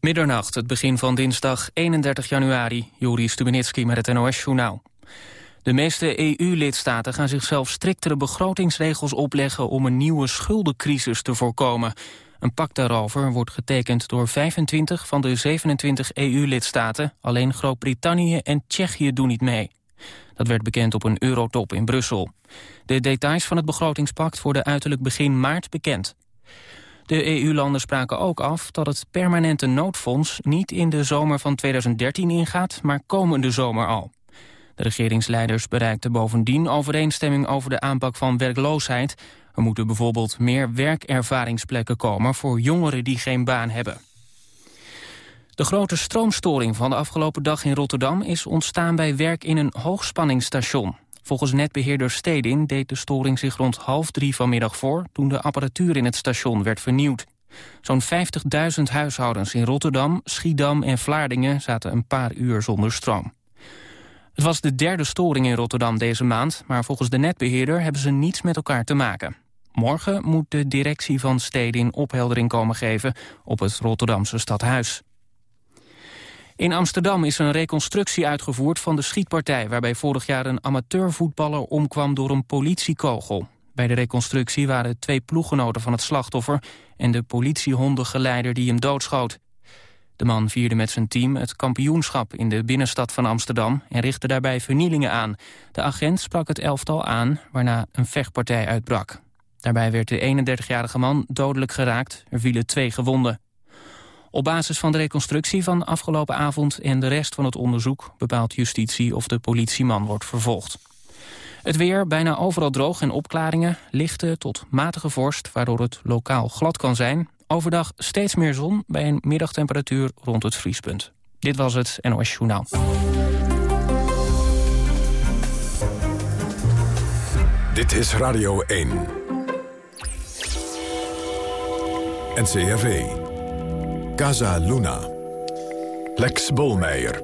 Middernacht, het begin van dinsdag 31 januari. Juri Stubenitski met het NOS-journaal. De meeste EU-lidstaten gaan zichzelf striktere begrotingsregels opleggen... om een nieuwe schuldencrisis te voorkomen. Een pact daarover wordt getekend door 25 van de 27 EU-lidstaten. Alleen Groot-Brittannië en Tsjechië doen niet mee. Dat werd bekend op een eurotop in Brussel. De details van het begrotingspact worden uiterlijk begin maart bekend. De EU-landen spraken ook af dat het permanente noodfonds niet in de zomer van 2013 ingaat, maar komende zomer al. De regeringsleiders bereikten bovendien overeenstemming over de aanpak van werkloosheid. Er moeten bijvoorbeeld meer werkervaringsplekken komen voor jongeren die geen baan hebben. De grote stroomstoring van de afgelopen dag in Rotterdam is ontstaan bij werk in een hoogspanningsstation. Volgens netbeheerder Stedin deed de storing zich rond half drie vanmiddag voor... toen de apparatuur in het station werd vernieuwd. Zo'n 50.000 huishoudens in Rotterdam, Schiedam en Vlaardingen... zaten een paar uur zonder stroom. Het was de derde storing in Rotterdam deze maand... maar volgens de netbeheerder hebben ze niets met elkaar te maken. Morgen moet de directie van Stedin opheldering komen geven... op het Rotterdamse stadhuis. In Amsterdam is een reconstructie uitgevoerd van de schietpartij... waarbij vorig jaar een amateurvoetballer omkwam door een politiekogel. Bij de reconstructie waren twee ploeggenoten van het slachtoffer... en de politiehondengeleider die hem doodschoot. De man vierde met zijn team het kampioenschap in de binnenstad van Amsterdam... en richtte daarbij vernielingen aan. De agent sprak het elftal aan, waarna een vechtpartij uitbrak. Daarbij werd de 31-jarige man dodelijk geraakt. Er vielen twee gewonden. Op basis van de reconstructie van afgelopen avond en de rest van het onderzoek bepaalt justitie of de politieman wordt vervolgd. Het weer bijna overal droog en opklaringen, lichte tot matige vorst waardoor het lokaal glad kan zijn. Overdag steeds meer zon bij een middagtemperatuur rond het vriespunt. Dit was het NOS Journaal. Dit is Radio 1. NCRV. Casa Luna. Lex Bolmeijer.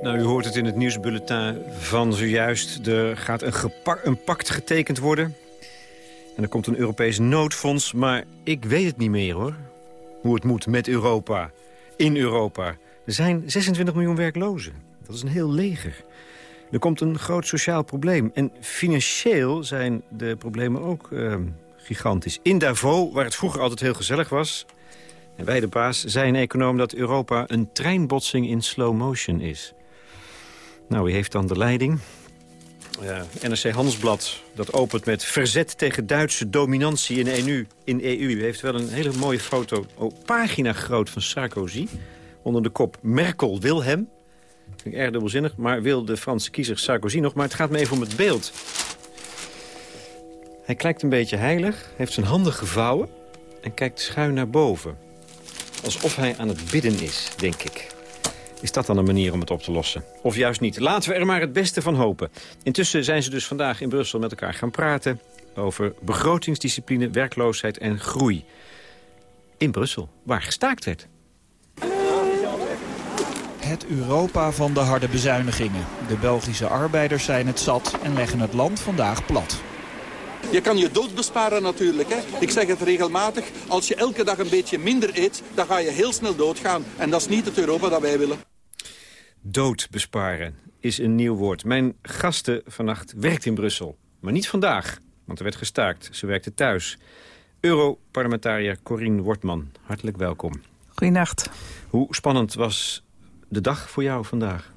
Nou, u hoort het in het nieuwsbulletin van zojuist. Er gaat een, een pact getekend worden. En er komt een Europees noodfonds. Maar ik weet het niet meer, hoor. Hoe het moet met Europa. In Europa. Er zijn 26 miljoen werklozen. Dat is een heel leger. Er komt een groot sociaal probleem. En financieel zijn de problemen ook uh, gigantisch. In Davos, waar het vroeger altijd heel gezellig was... Wij de baas zei een econoom dat Europa een treinbotsing in slow motion is. Nou, wie heeft dan de leiding? NRC Handelsblad, dat opent met verzet tegen Duitse dominantie in EU. In EU. Heeft wel een hele mooie foto, oh, pagina groot van Sarkozy. Onder de kop Merkel wil hem. Vind ik erg dubbelzinnig, maar wil de Franse kiezer Sarkozy nog. Maar het gaat me even om het beeld. Hij kijkt een beetje heilig, heeft zijn handen gevouwen en kijkt schuin naar boven. Alsof hij aan het bidden is, denk ik. Is dat dan een manier om het op te lossen? Of juist niet? Laten we er maar het beste van hopen. Intussen zijn ze dus vandaag in Brussel met elkaar gaan praten... over begrotingsdiscipline, werkloosheid en groei. In Brussel, waar gestaakt werd. Het Europa van de harde bezuinigingen. De Belgische arbeiders zijn het zat en leggen het land vandaag plat. Je kan je dood besparen natuurlijk. Hè. Ik zeg het regelmatig. Als je elke dag een beetje minder eet, dan ga je heel snel doodgaan. En dat is niet het Europa dat wij willen. Dood besparen is een nieuw woord. Mijn gasten vannacht werkt in Brussel. Maar niet vandaag, want er werd gestaakt. Ze werkte thuis. Europarlementariër Corine Wortman, hartelijk welkom. Goedenacht. Hoe spannend was de dag voor jou vandaag?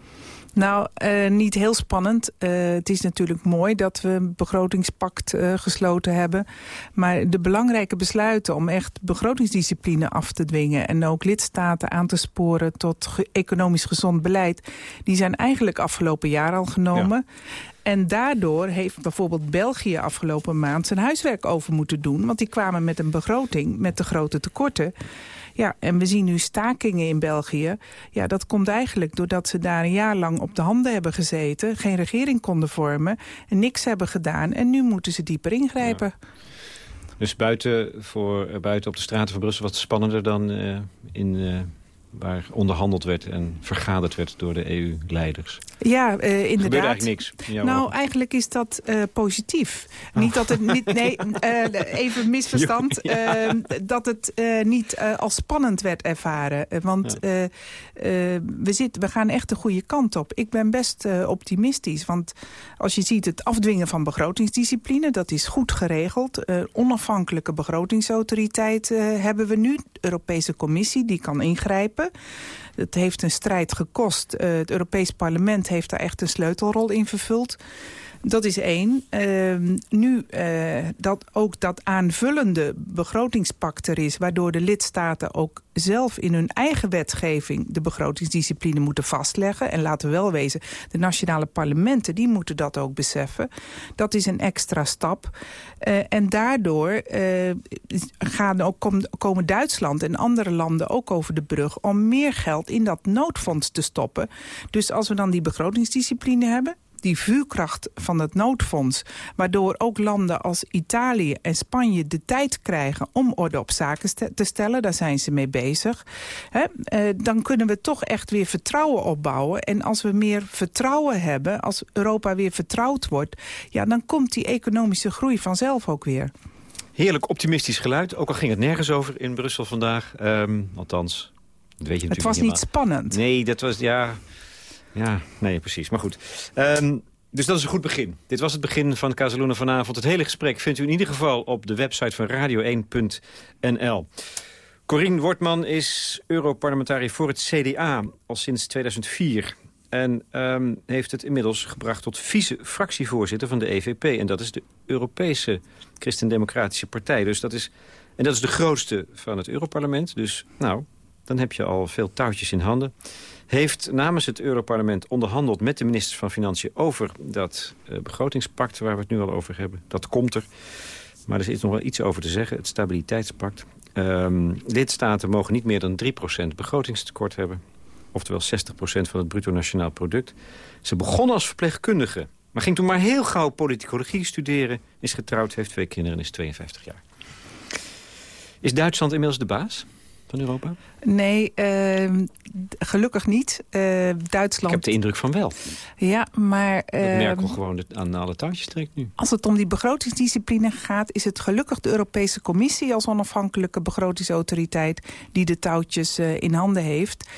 Nou, uh, niet heel spannend. Uh, het is natuurlijk mooi dat we een begrotingspact uh, gesloten hebben. Maar de belangrijke besluiten om echt begrotingsdiscipline af te dwingen... en ook lidstaten aan te sporen tot ge economisch gezond beleid... die zijn eigenlijk afgelopen jaar al genomen. Ja. En daardoor heeft bijvoorbeeld België afgelopen maand zijn huiswerk over moeten doen. Want die kwamen met een begroting met de grote tekorten. Ja, en we zien nu stakingen in België. Ja, dat komt eigenlijk doordat ze daar een jaar lang op de handen hebben gezeten. Geen regering konden vormen en niks hebben gedaan. En nu moeten ze dieper ingrijpen. Dus buiten, voor, buiten op de straten van Brussel wat spannender dan uh, in... Uh waar onderhandeld werd en vergaderd werd door de EU-leiders. Ja, uh, inderdaad. Er gebeurde eigenlijk niks. Nou, eigenlijk is dat uh, positief. Oh. Niet dat het niet, nee, uh, even misverstand, dat het niet als spannend werd ervaren. Want ja. we, zitten, we gaan echt de goede kant op. Ik ben best optimistisch, want als je ziet het afdwingen van begrotingsdiscipline, dat is goed geregeld. onafhankelijke begrotingsautoriteit hebben we nu, de Europese Commissie, die kan ingrijpen. Het heeft een strijd gekost. Uh, het Europees Parlement heeft daar echt een sleutelrol in vervuld. Dat is één. Uh, nu uh, dat ook dat aanvullende begrotingspact er is... waardoor de lidstaten ook zelf in hun eigen wetgeving... de begrotingsdiscipline moeten vastleggen. En laten we wel wezen, de nationale parlementen... die moeten dat ook beseffen. Dat is een extra stap. Uh, en daardoor gaan ook, komen Duitsland en andere landen ook over de brug... om meer geld in dat noodfonds te stoppen. Dus als we dan die begrotingsdiscipline hebben die vuurkracht van het noodfonds... waardoor ook landen als Italië en Spanje de tijd krijgen... om orde op zaken te stellen, daar zijn ze mee bezig... Hè, eh, dan kunnen we toch echt weer vertrouwen opbouwen. En als we meer vertrouwen hebben, als Europa weer vertrouwd wordt... ja, dan komt die economische groei vanzelf ook weer. Heerlijk optimistisch geluid, ook al ging het nergens over in Brussel vandaag. Um, althans, dat weet je natuurlijk Het was niet spannend. Nee, dat was, ja... Ja, nee, precies. Maar goed. Um, dus dat is een goed begin. Dit was het begin van Casaluna vanavond. Het hele gesprek vindt u in ieder geval op de website van radio1.nl. Corine Wortman is Europarlementariër voor het CDA al sinds 2004. En um, heeft het inmiddels gebracht tot vice-fractievoorzitter van de EVP. En dat is de Europese Christendemocratische Partij. Dus dat is, en dat is de grootste van het Europarlement. Dus nou, dan heb je al veel touwtjes in handen heeft namens het Europarlement onderhandeld met de ministers van Financiën... over dat uh, begrotingspact waar we het nu al over hebben. Dat komt er. Maar er is nog wel iets over te zeggen, het stabiliteitspact. Um, lidstaten mogen niet meer dan 3% begrotingstekort hebben. Oftewel 60% van het bruto nationaal product. Ze begon als verpleegkundige. Maar ging toen maar heel gauw politicologie studeren. Is getrouwd, heeft twee kinderen en is 52 jaar. Is Duitsland inmiddels de baas? Van Europa? Nee, uh, gelukkig niet. Uh, Duitsland... Ik heb de indruk van wel. Ja, maar... Uh, dat Merkel ehm, gewoon aan alle touwtjes trekt nu. Als het om die begrotingsdiscipline gaat... is het gelukkig de Europese Commissie als onafhankelijke begrotingsautoriteit... die de touwtjes uh, in handen heeft...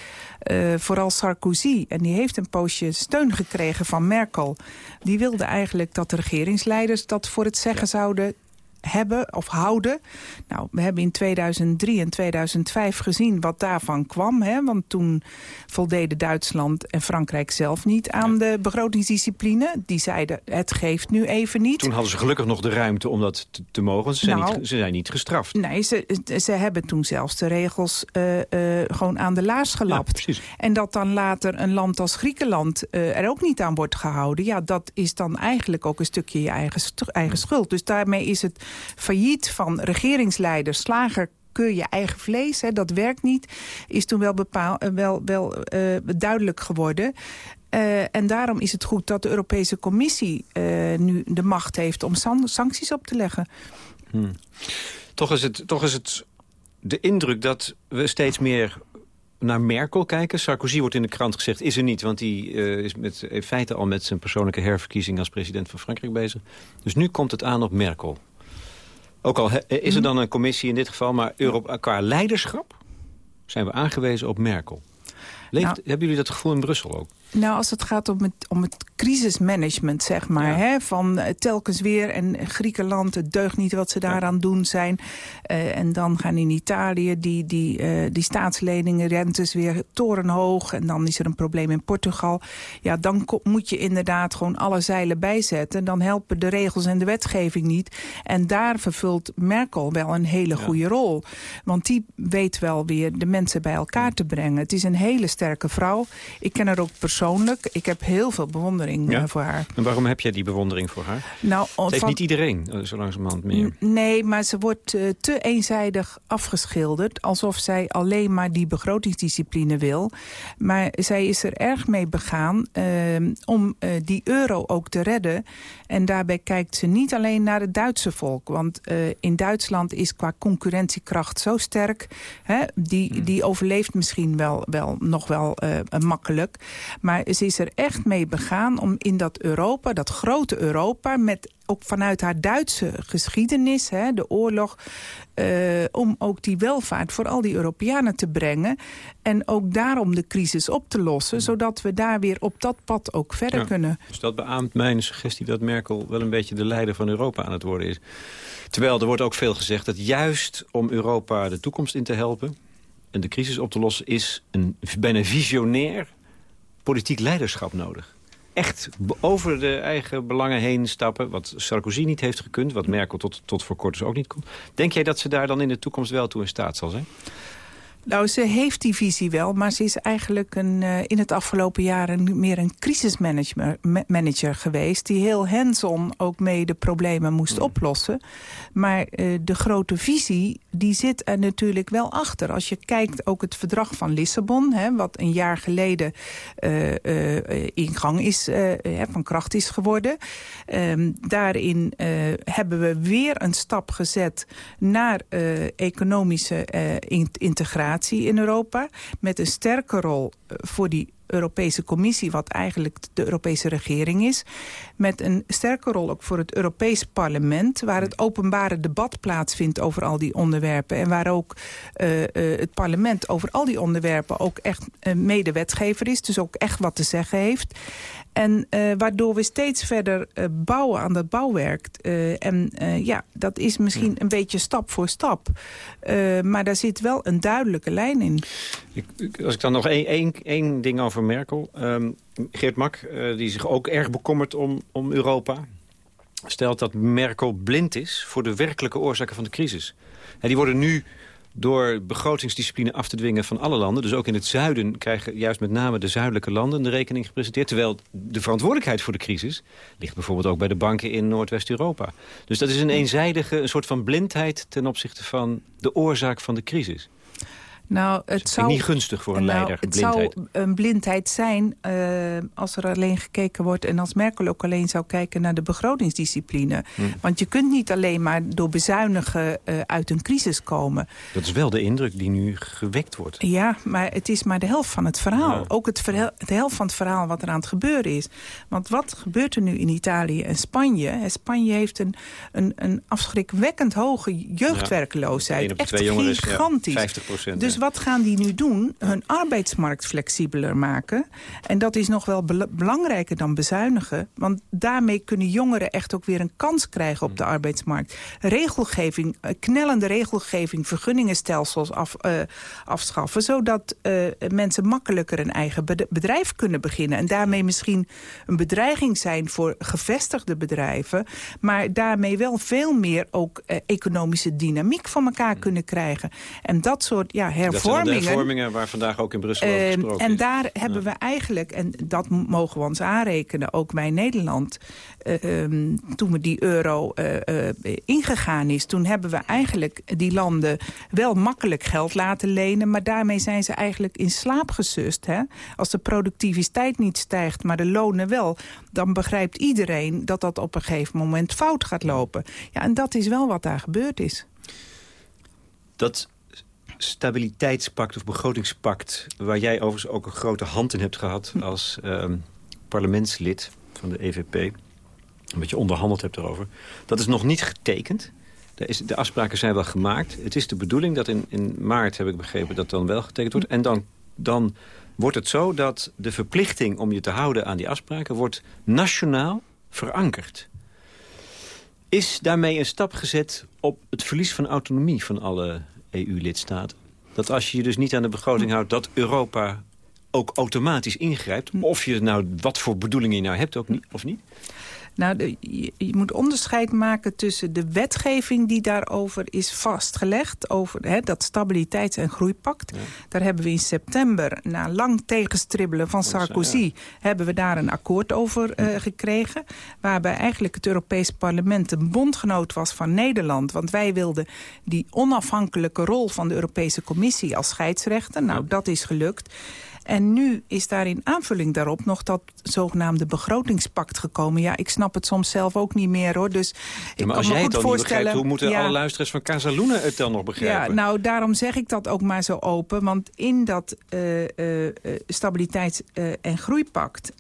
Uh, vooral Sarkozy. En die heeft een poosje steun gekregen van Merkel. Die wilde eigenlijk dat de regeringsleiders dat voor het zeggen zouden hebben of houden. Nou, we hebben in 2003 en 2005 gezien wat daarvan kwam. Hè? Want toen voldeden Duitsland en Frankrijk zelf niet aan de begrotingsdiscipline. Die zeiden, het geeft nu even niet. Toen hadden ze gelukkig nog de ruimte om dat te, te mogen. Ze zijn, nou, niet, ze zijn niet gestraft. Nee, ze, ze hebben toen zelfs de regels uh, uh, gewoon aan de laars gelapt. Ja, en dat dan later een land als Griekenland uh, er ook niet aan wordt gehouden. Ja, dat is dan eigenlijk ook een stukje je eigen, eigen schuld. Dus daarmee is het failliet van regeringsleiders, slager keur je eigen vlees, hè, dat werkt niet, is toen wel, bepaal, eh, wel, wel uh, duidelijk geworden. Uh, en daarom is het goed dat de Europese Commissie nu de macht heeft om sancties op te leggen. Hmm. Toch, is het, toch is het de indruk dat we steeds meer naar Merkel kijken. Sarkozy wordt in de krant gezegd, is er niet. Want die is met, in feite al met zijn persoonlijke herverkiezing als president van Frankrijk bezig. Dus nu komt het aan op Merkel. Ook al is er dan een commissie in dit geval, maar Europa, qua leiderschap zijn we aangewezen op Merkel. Leeft, nou, hebben jullie dat gevoel in Brussel ook? Nou, als het gaat om het, om het crisismanagement, zeg maar. Hè, van eh, telkens weer en Griekenland, het deugt niet wat ze daaraan doen zijn. Uh, en dan gaan in Italië die, die, uh, die staatsleningen, rentes weer torenhoog. En dan is er een probleem in Portugal. Ja, dan moet je inderdaad gewoon alle zeilen bijzetten. Dan helpen de regels en de wetgeving niet. En daar vervult Merkel wel een hele goede ja. rol. Want die weet wel weer de mensen bij elkaar te brengen. Het is een hele sterke vrouw. Ik ken haar ook persoonlijk persoonlijk. Ik heb heel veel bewondering Ja? voor haar. En waarom heb jij die bewondering voor haar? Nou, Het heeft van- niet iedereen, eh, zo langzamerhand meer. Nee, maar ze wordt eh, te eenzijdig afgeschilderd. Alsof zij alleen maar die begrotingsdiscipline wil. Maar zij is er erg mee begaan eh, om eh, die euro ook te redden. En daarbij kijkt ze niet alleen naar het Duitse volk. Want eh, in Duitsland is qua concurrentiekracht zo sterk. Hè, die, die overleeft misschien wel, wel nog wel eh, makkelijk. Maar ze is er echt mee begaan om in dat Europa, dat grote Europa... met ook vanuit haar Duitse geschiedenis, hè, de oorlog... eh, om ook die welvaart voor al die Europeanen te brengen. En ook daarom de crisis op te lossen... zodat we daar weer op dat pad ook verder Ja. kunnen. Dus dat beaamt mijn suggestie dat Merkel wel een beetje de leider van Europa aan het worden is. Terwijl er wordt ook veel gezegd dat juist om Europa de toekomst in te helpen... en de crisis op te lossen, is een bijna visionair politiek leiderschap nodig. Echt over de eigen belangen heen stappen, wat Sarkozy niet heeft gekund... wat Merkel tot, tot voor kort dus ook niet kon. Denk jij dat ze daar dan in de toekomst wel toe in staat zal zijn? Nou, ze heeft die visie wel, maar ze is eigenlijk een, eh, in het afgelopen jaar een, meer een crisismanager ma- manager geweest... die heel hands-on ook mee de problemen moest oplossen. Maar eh, de grote visie, die zit er natuurlijk wel achter. Als je kijkt ook het verdrag van Lissabon... Hè, wat een jaar geleden eh, in gang is, eh, van kracht is geworden... Ehm, daarin hebben we weer een stap gezet naar economische in- integratie in Europa. Met een sterke rol voor die Europese Commissie, wat eigenlijk de Europese regering is. Met een sterke rol ook voor het Europees Parlement... waar het openbare debat plaatsvindt over al die onderwerpen... en waar ook eh, eh, het parlement over al die onderwerpen... ook echt uh, medewetgever is, dus ook echt wat te zeggen heeft. En uh, waardoor we steeds verder uh, bouwen aan dat bouwwerk. Uh, en ja, dat is misschien een beetje stap voor stap. maar daar zit wel een duidelijke lijn in. Ik, als ik dan nog één, één, één ding over Merkel. Um, Geert Mak, die zich ook erg bekommert om, om Europa... stelt dat Merkel blind is voor de werkelijke oorzaken van de crisis. En die worden nu door begrotingsdiscipline af te dwingen van alle landen. Dus ook in het zuiden krijgen juist met name de zuidelijke landen de rekening gepresenteerd. Terwijl de verantwoordelijkheid voor de crisis ligt bijvoorbeeld ook bij de banken in Noordwest-Europa. Dus dat is een eenzijdige een soort van blindheid ten opzichte van de oorzaak van de crisis. Nou, het dus zou niet gunstig voor een nou, leider, Het blindheid. zou een blindheid zijn uh, als er alleen gekeken wordt... en als Merkel ook alleen zou kijken naar de begrotingsdiscipline. Hm. Want je kunt niet alleen maar door bezuinigen uh, uit een crisis komen. Dat is wel de indruk die nu gewekt wordt. Ja, maar het is maar de helft van het verhaal. Ja. Ook het verhaal, de helft van het verhaal wat er aan het gebeuren is. Want wat gebeurt er nu in Italië en Spanje? Spanje heeft een, een, een afschrikwekkend hoge jeugdwerkeloosheid. Eén op Echt twee jongeren is, ja, gigantisch. 50 procent. Dus wat gaan die nu doen? Hun arbeidsmarkt flexibeler maken. En dat is nog wel bel belangrijker dan bezuinigen. Want daarmee kunnen jongeren echt ook weer een kans krijgen op de arbeidsmarkt. Regelgeving, uh, knellende regelgeving, vergunningenstelsels af, uh, afschaffen. Zodat uh, mensen makkelijker een eigen bedrijf kunnen beginnen. En daarmee misschien een bedreiging zijn voor gevestigde bedrijven. Maar daarmee wel veel meer ook economische dynamiek van elkaar kunnen krijgen. En dat soort ja, hervormingen... Dat zijn de hervormingen waar vandaag ook in Brussel over gesproken En is. daar hebben we eigenlijk, en dat mogen we ons aanrekenen, ook wij Nederland... Uh, um, toen we die euro uh, uh, ingegaan is, toen hebben we eigenlijk die landen wel makkelijk geld laten lenen. Maar daarmee zijn ze eigenlijk in slaap gesust. Hè? Als de productiviteit niet stijgt, maar de lonen wel, dan begrijpt iedereen dat dat op een gegeven moment fout gaat lopen. Ja, en dat is wel wat daar gebeurd is. Dat stabiliteitspact of begrotingspact... waar jij overigens ook een grote hand in hebt gehad als uh, parlementslid van de EVP... een beetje onderhandeld hebt erover... dat is nog niet getekend. De afspraken zijn wel gemaakt. Het is de bedoeling dat in, in maart, heb ik begrepen, dat dan wel getekend wordt. En dan, dan wordt het zo dat de verplichting om je te houden aan die afspraken... wordt nationaal verankerd. Is daarmee een stap gezet op het verlies van autonomie van alle EU-lidstaten. Dat als je je dus niet aan de begroting houdt... dat Europa ook automatisch ingrijpt. Of je nou wat voor bedoelingen je nou hebt ook niet, of niet. Nou, je, moet onderscheid maken tussen de wetgeving die daarover is vastgelegd. Over hè, dat stabiliteits- en groeipact. Daar hebben we in september, na lang tegenstribbelen van Sarkozy... hebben we daar een akkoord over uh, gekregen. Waarbij eigenlijk het Europees Parlement een bondgenoot was van Nederland. Want wij wilden die onafhankelijke rol van de Europese Commissie als scheidsrechter. Nou, dat is gelukt. En nu is daar in aanvulling daarop nog dat zogenaamde begrotingspact gekomen. Ja, ik snap het soms zelf ook niet meer hoor. Dus ik maar als kan jij me goed het dan voorstellen, niet begrijpt, hoe moeten alle luisteraars van Casaluna het dan nog begrijpen? Ja, nou daarom zeg ik dat ook maar zo open. Want in dat uh, uh, stabiliteits- en groeipact,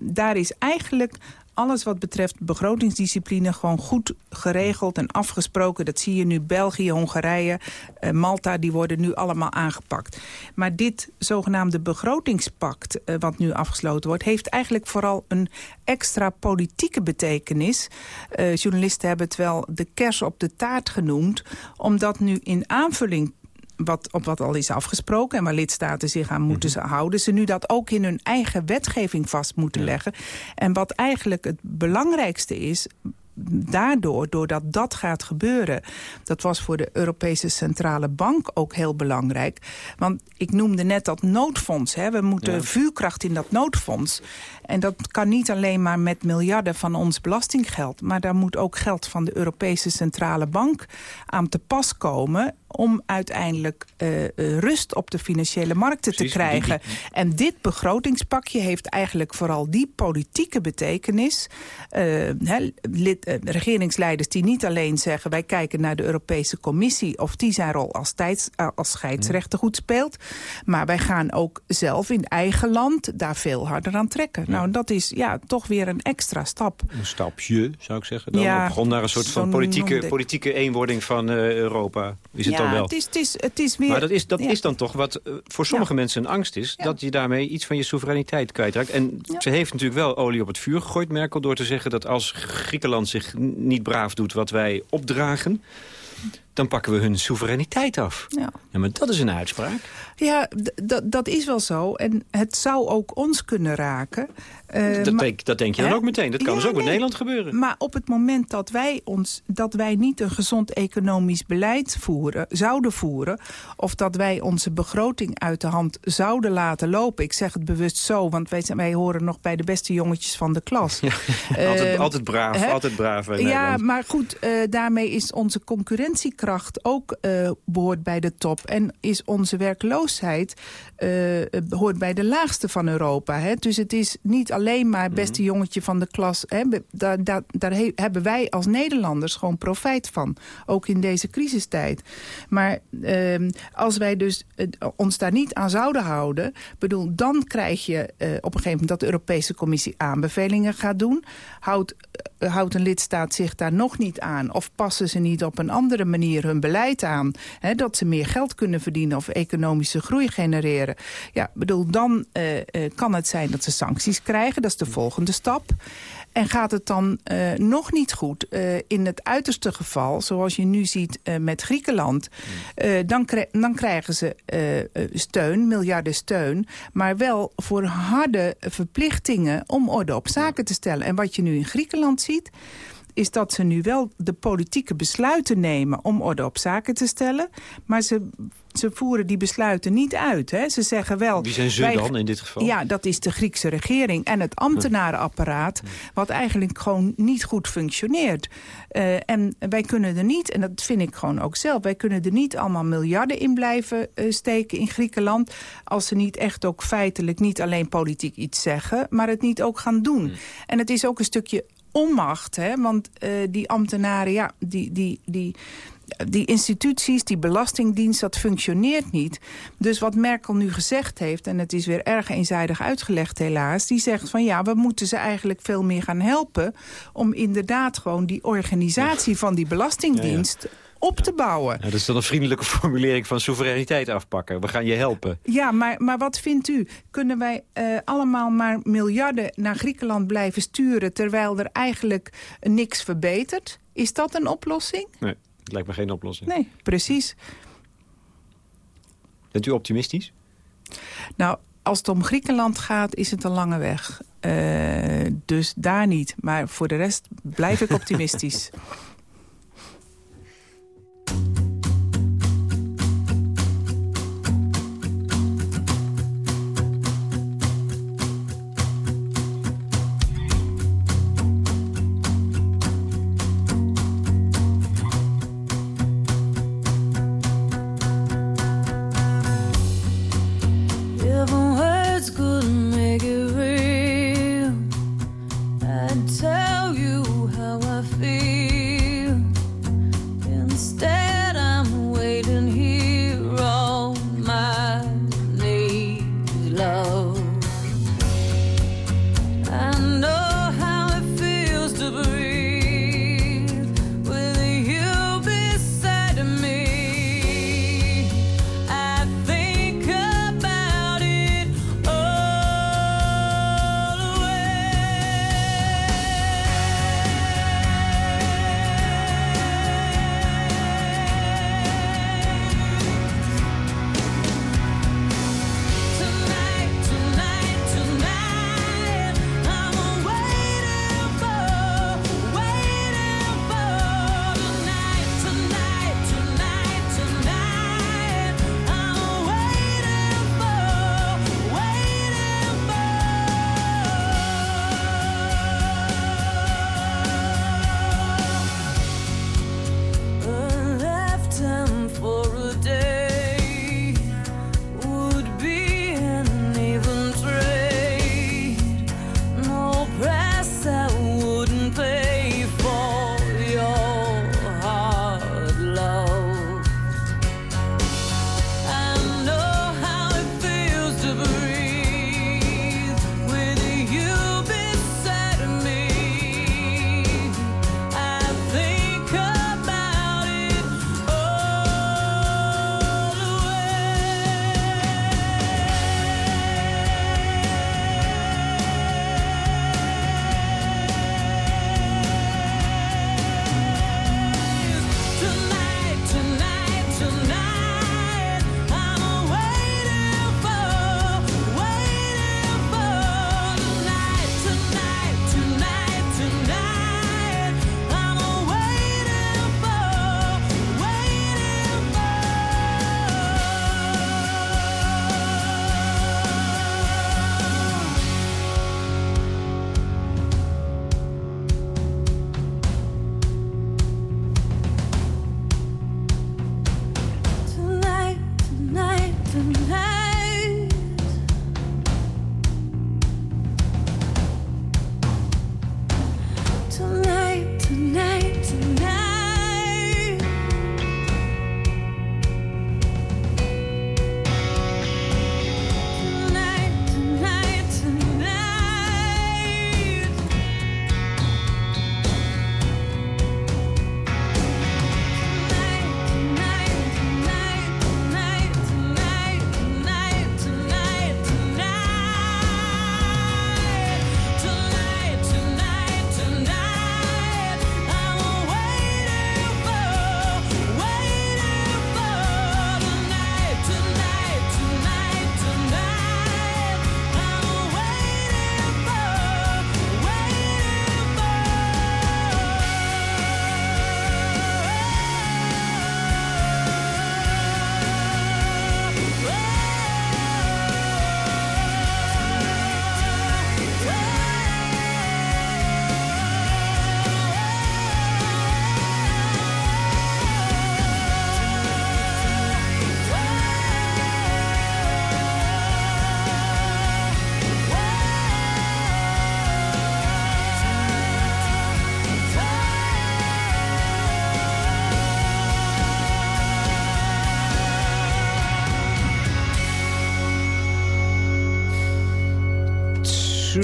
daar is eigenlijk alles wat betreft begrotingsdiscipline gewoon goed geregeld en afgesproken. Dat zie je nu België, Hongarije, uh, Malta, die worden nu allemaal aangepakt. Maar dit zogenaamde begrotingspact, uh, wat nu afgesloten wordt... heeft eigenlijk vooral een extra politieke betekenis. Uh, journalisten hebben het wel de kers op de taart genoemd... omdat nu in aanvulling wat, op wat al is afgesproken en waar lidstaten zich aan moeten mm houden... ze nu dat ook in hun eigen wetgeving vast moeten leggen. En wat eigenlijk het belangrijkste is daardoor, doordat dat gaat gebeuren... dat was voor de Europese Centrale Bank ook heel belangrijk. Want ik noemde net dat noodfonds. Hè. We moeten ja. vuurkracht in dat noodfonds. En dat kan niet alleen maar met miljarden van ons belastinggeld... maar daar moet ook geld van de Europese Centrale Bank aan te pas komen om uiteindelijk uh, uh, rust op de financiële markten Precies, te krijgen. Die, die... En dit begrotingspakje heeft eigenlijk vooral die politieke betekenis. Uh, he, lid, regeringsleiders die niet alleen zeggen... wij kijken naar de Europese Commissie... of die zijn rol als, tijds, als scheidsrechter goed speelt. Maar wij gaan ook zelf in eigen land daar veel harder aan trekken. Ja. Nou, dat is ja, toch weer een extra stap. Een stapje, zou ik zeggen. Dan ja, grond naar een soort van politieke, politieke eenwording van Europa. Is het ja, dan wel? Het is, het, is, het is weer... Maar dat is, dat ja. is dan toch wat uh, voor sommige mensen een angst is... dat je daarmee iets van je soevereiniteit kwijtraakt. En ze heeft natuurlijk wel olie op het vuur gegooid, Merkel... door te zeggen dat als Griekenland zich niet braaf doet wat wij opdragen dan pakken we hun soevereiniteit af. Ja. ja maar dat is een uitspraak. Ja, dat is wel zo. En het zou ook ons kunnen raken. Uh, dat, denk, dat denk je dan hè? ook meteen. Dat kan ja, dus ook nee, in Nederland gebeuren. Maar op het moment dat wij, ons, dat wij niet een gezond economisch beleid voeren, zouden voeren... of dat wij onze begroting uit de hand zouden laten lopen... ik zeg het bewust zo, want wij, wij horen nog bij de beste jongetjes van de klas. Ja, uh, altijd, altijd braaf, hè? altijd braaf in Ja, Nederland. maar goed, uh, daarmee is onze concurrentiekracht ook behoort bij de top. En is onze werkloosheid behoort bij de laagste van Europa. Hè? Dus het is niet alleen maar beste jongetje van de klas. Hè, daar, daar, daar he, hebben wij als Nederlanders gewoon profijt van. Ook in deze crisistijd. Maar uh, als wij dus uh, ons daar niet aan zouden houden... bedoel, dan krijg je uh, op een gegeven moment dat de Europese Commissie aanbevelingen gaat doen. Houdt, houdt een lidstaat zich daar nog niet aan? Of passen ze niet op een andere manier hun beleid aan? Hè, dat ze meer geld kunnen verdienen of economische groei genereren. Ja, bedoel, dan kan het zijn dat ze sancties krijgen. Dat is de volgende stap. En gaat het dan uh, nog niet goed? Uh, in het uiterste geval, zoals je nu ziet uh, met Griekenland... dan, dan, krijgen ze steun, miljarden steun... maar wel voor harde verplichtingen om orde op zaken te stellen. En wat je nu in Griekenland ziet is dat ze nu wel de politieke besluiten nemen om orde op zaken te stellen. Maar ze, ze voeren die besluiten niet uit. Hè. Ze zeggen wel... Wie zijn ze wij, dan in dit geval? Ja, dat is de Griekse regering en het ambtenarenapparaat... wat eigenlijk gewoon niet goed functioneert. Uh, en wij kunnen er niet, en dat vind ik gewoon ook zelf... wij kunnen er niet allemaal miljarden in blijven uh, steken in Griekenland... als ze niet echt ook feitelijk niet alleen politiek iets zeggen... maar het niet ook gaan doen. En het is ook een stukje onmacht. Hè? Want uh, die ambtenaren, ja, die, die, die, die instituties, die belastingdienst, dat functioneert niet. Dus wat Merkel nu gezegd heeft, en het is weer erg eenzijdig uitgelegd helaas... die zegt van ja, we moeten ze eigenlijk veel meer gaan helpen... om inderdaad gewoon die organisatie van die belastingdienst... Ja, ja op te bouwen. Ja, dat is dan een vriendelijke formulering van soevereiniteit afpakken. We gaan je helpen. Ja, maar, maar wat vindt u? Kunnen wij uh, allemaal maar miljarden naar Griekenland blijven sturen... terwijl er eigenlijk niks verbetert? Is dat een oplossing? Nee, lijkt me geen oplossing. Nee, precies. Bent u optimistisch? Nou, als het om Griekenland gaat, is het een lange weg. Uh, dus daar niet. Maar voor de rest blijf ik optimistisch.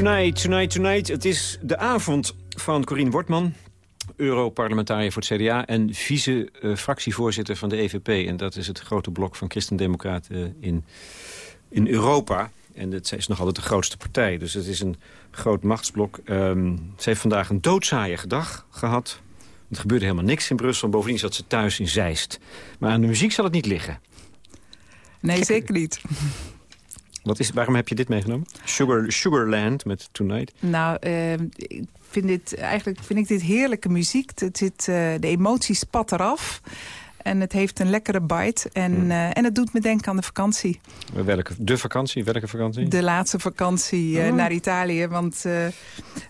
Tonight, tonight, tonight. Het is de avond van Corine Wortman, Europarlementariër voor het CDA... en vice-fractievoorzitter van de EVP. En dat is het grote blok van Christendemocraten in, in Europa. En het is nog altijd de grootste partij, dus het is een groot machtsblok. Um, ze heeft vandaag een doodzaaie dag gehad. Het gebeurde helemaal niks in Brussel. Bovendien zat ze thuis in Zeist. Maar aan de muziek zal het niet liggen. Nee, zeker niet. Is, waarom heb je dit meegenomen? Sugar, Sugarland met Tonight. Nou, uh, ik vind dit, eigenlijk vind ik dit heerlijke muziek. Het uh, de emotie spat eraf. En het heeft een lekkere bite. En, hmm. uh, en het doet me denken aan de vakantie. Welke, de vakantie? Welke vakantie? De laatste vakantie uh, oh. naar Italië. Want uh,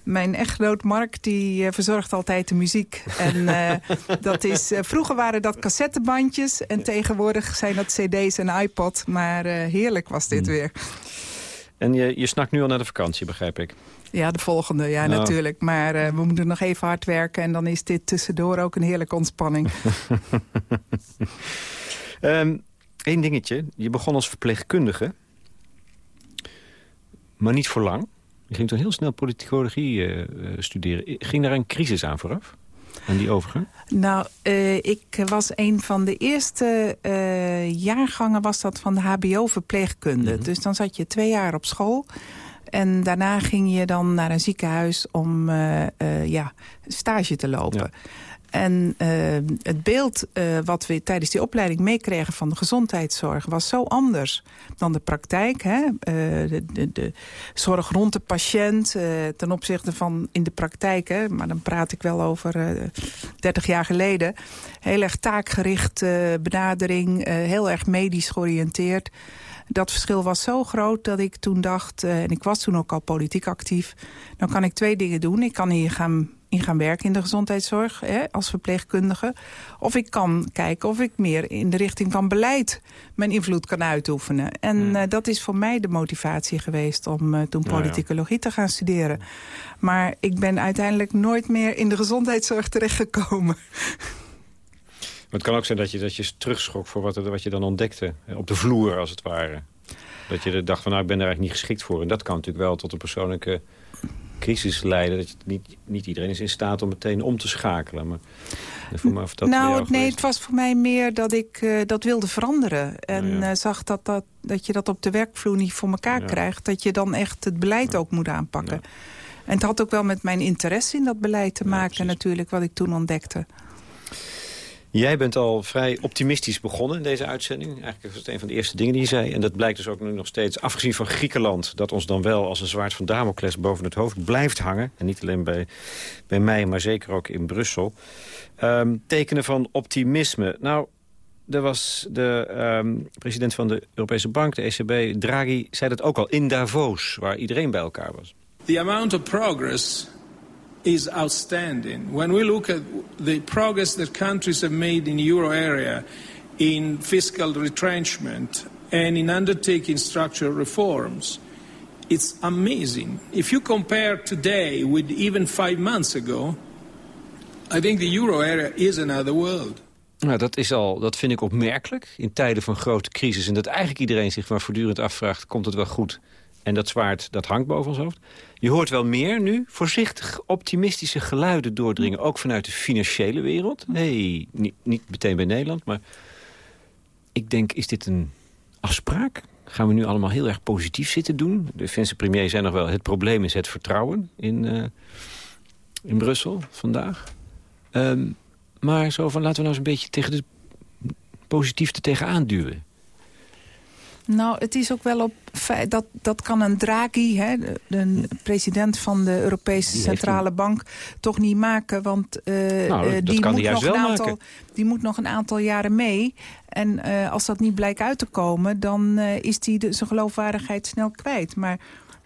mijn echtgenoot Mark die verzorgt altijd de muziek. En dat is, vroeger waren dat cassettebandjes. En tegenwoordig zijn dat cd's en iPod. Maar heerlijk was dit hmm. weer. En je, je snakt nu al naar de vakantie, begrijp ik. Ja, de volgende, ja, nou. natuurlijk. Maar uh, we moeten nog even hard werken... en dan is dit tussendoor ook een heerlijke ontspanning. Eén ehm, dingetje. Je begon als verpleegkundige. Maar niet voor lang. Je ging toen heel snel politicologie uh, studeren. Ging daar een crisis aan vooraf? Aan die overgang? Nou, uh, ik was een van de eerste uh, jaargangen was dat van de hbo-verpleegkunde. Mm Dus dan zat je twee jaar op school... En daarna ging je dan naar een ziekenhuis om uh, uh, ja, stage te lopen. En uh, het beeld wat we tijdens die opleiding meekregen van de gezondheidszorg... was zo anders dan de praktijk. Hè? De, de, de, zorg rond de patiënt ten opzichte van in de praktijk... Hè? maar dan praat ik wel over 30 jaar geleden... heel erg taakgericht benadering, heel erg medisch georiënteerd dat verschil was zo groot dat ik toen dacht... En ik was toen ook al politiek actief... dan kan ik twee dingen doen. Ik kan hier gaan, in gaan werken in de gezondheidszorg hè, als verpleegkundige. Of ik kan kijken of ik meer in de richting van beleid... mijn invloed kan uitoefenen. En uh, dat is voor mij de motivatie geweest om uh, toen politicologie te gaan studeren. Maar ik ben uiteindelijk nooit meer in de gezondheidszorg terechtgekomen. Maar het kan ook zijn dat je, dat je terugschok voor wat, wat je dan ontdekte. Op de vloer, als het ware. Dat je dacht van, nou, ik ben daar eigenlijk niet geschikt voor. En dat kan natuurlijk wel tot een persoonlijke crisis leiden. Dat je, niet, niet iedereen is in staat om meteen om te schakelen. Maar voor mij, dat nou, nee, het was voor mij meer dat ik uh, dat wilde veranderen. En uh, zag dat, dat, dat je dat op de werkvloer niet voor elkaar ja. krijgt. Dat je dan echt het beleid ook moet aanpakken. En het had ook wel met mijn interesse in dat beleid te maken natuurlijk, wat ik toen ontdekte. Jij bent al vrij optimistisch begonnen in deze uitzending. Eigenlijk was het een van de eerste dingen die je zei. En dat blijkt dus ook nu nog steeds, afgezien van Griekenland... dat ons dan wel als een zwaard van Damocles boven het hoofd blijft hangen. En niet alleen bij, bij mij, maar zeker ook in Brussel. Um, tekenen van optimisme. Nou, er was de um, president van de Europese Bank, de ECB, Draghi... zei dat ook al in Davos, waar iedereen bij elkaar was. The amount of progress is outstanding. When we look at the progress that countries have made in the euro area in fiscal retrenchment and in undertaking structural reforms, it's amazing. If you compare today with even five months ago, I think the euro area is another world. Nou, dat, is al, dat vind ik opmerkelijk in tijden van grote crisis. En dat eigenlijk iedereen zich maar voortdurend afvraagt... komt het wel goed? En dat zwaard, dat hangt boven ons hoofd. Je hoort wel meer nu voorzichtig optimistische geluiden doordringen. Ook vanuit de financiële wereld. Nee, niet, meteen bij Nederland, maar... Ik denk, is dit een afspraak? Gaan we nu allemaal heel erg positief zitten doen? De Finse premier zei nog wel... het probleem is het vertrouwen in, uh, in Brussel vandaag. Um, maar zo van, laten we nou eens een beetje tegen de positief er tegenaan duwen. Nou, het is ook wel op... Dat, dat kan een Draghi, hè, de, president van de Europese Centrale Bank... toch niet maken, want uh, nou, die, moet nog een aantal, die moet nog een aantal jaren mee. En uh, als dat niet blijkt uit te komen... dan uh, is hij zijn geloofwaardigheid snel kwijt. Maar...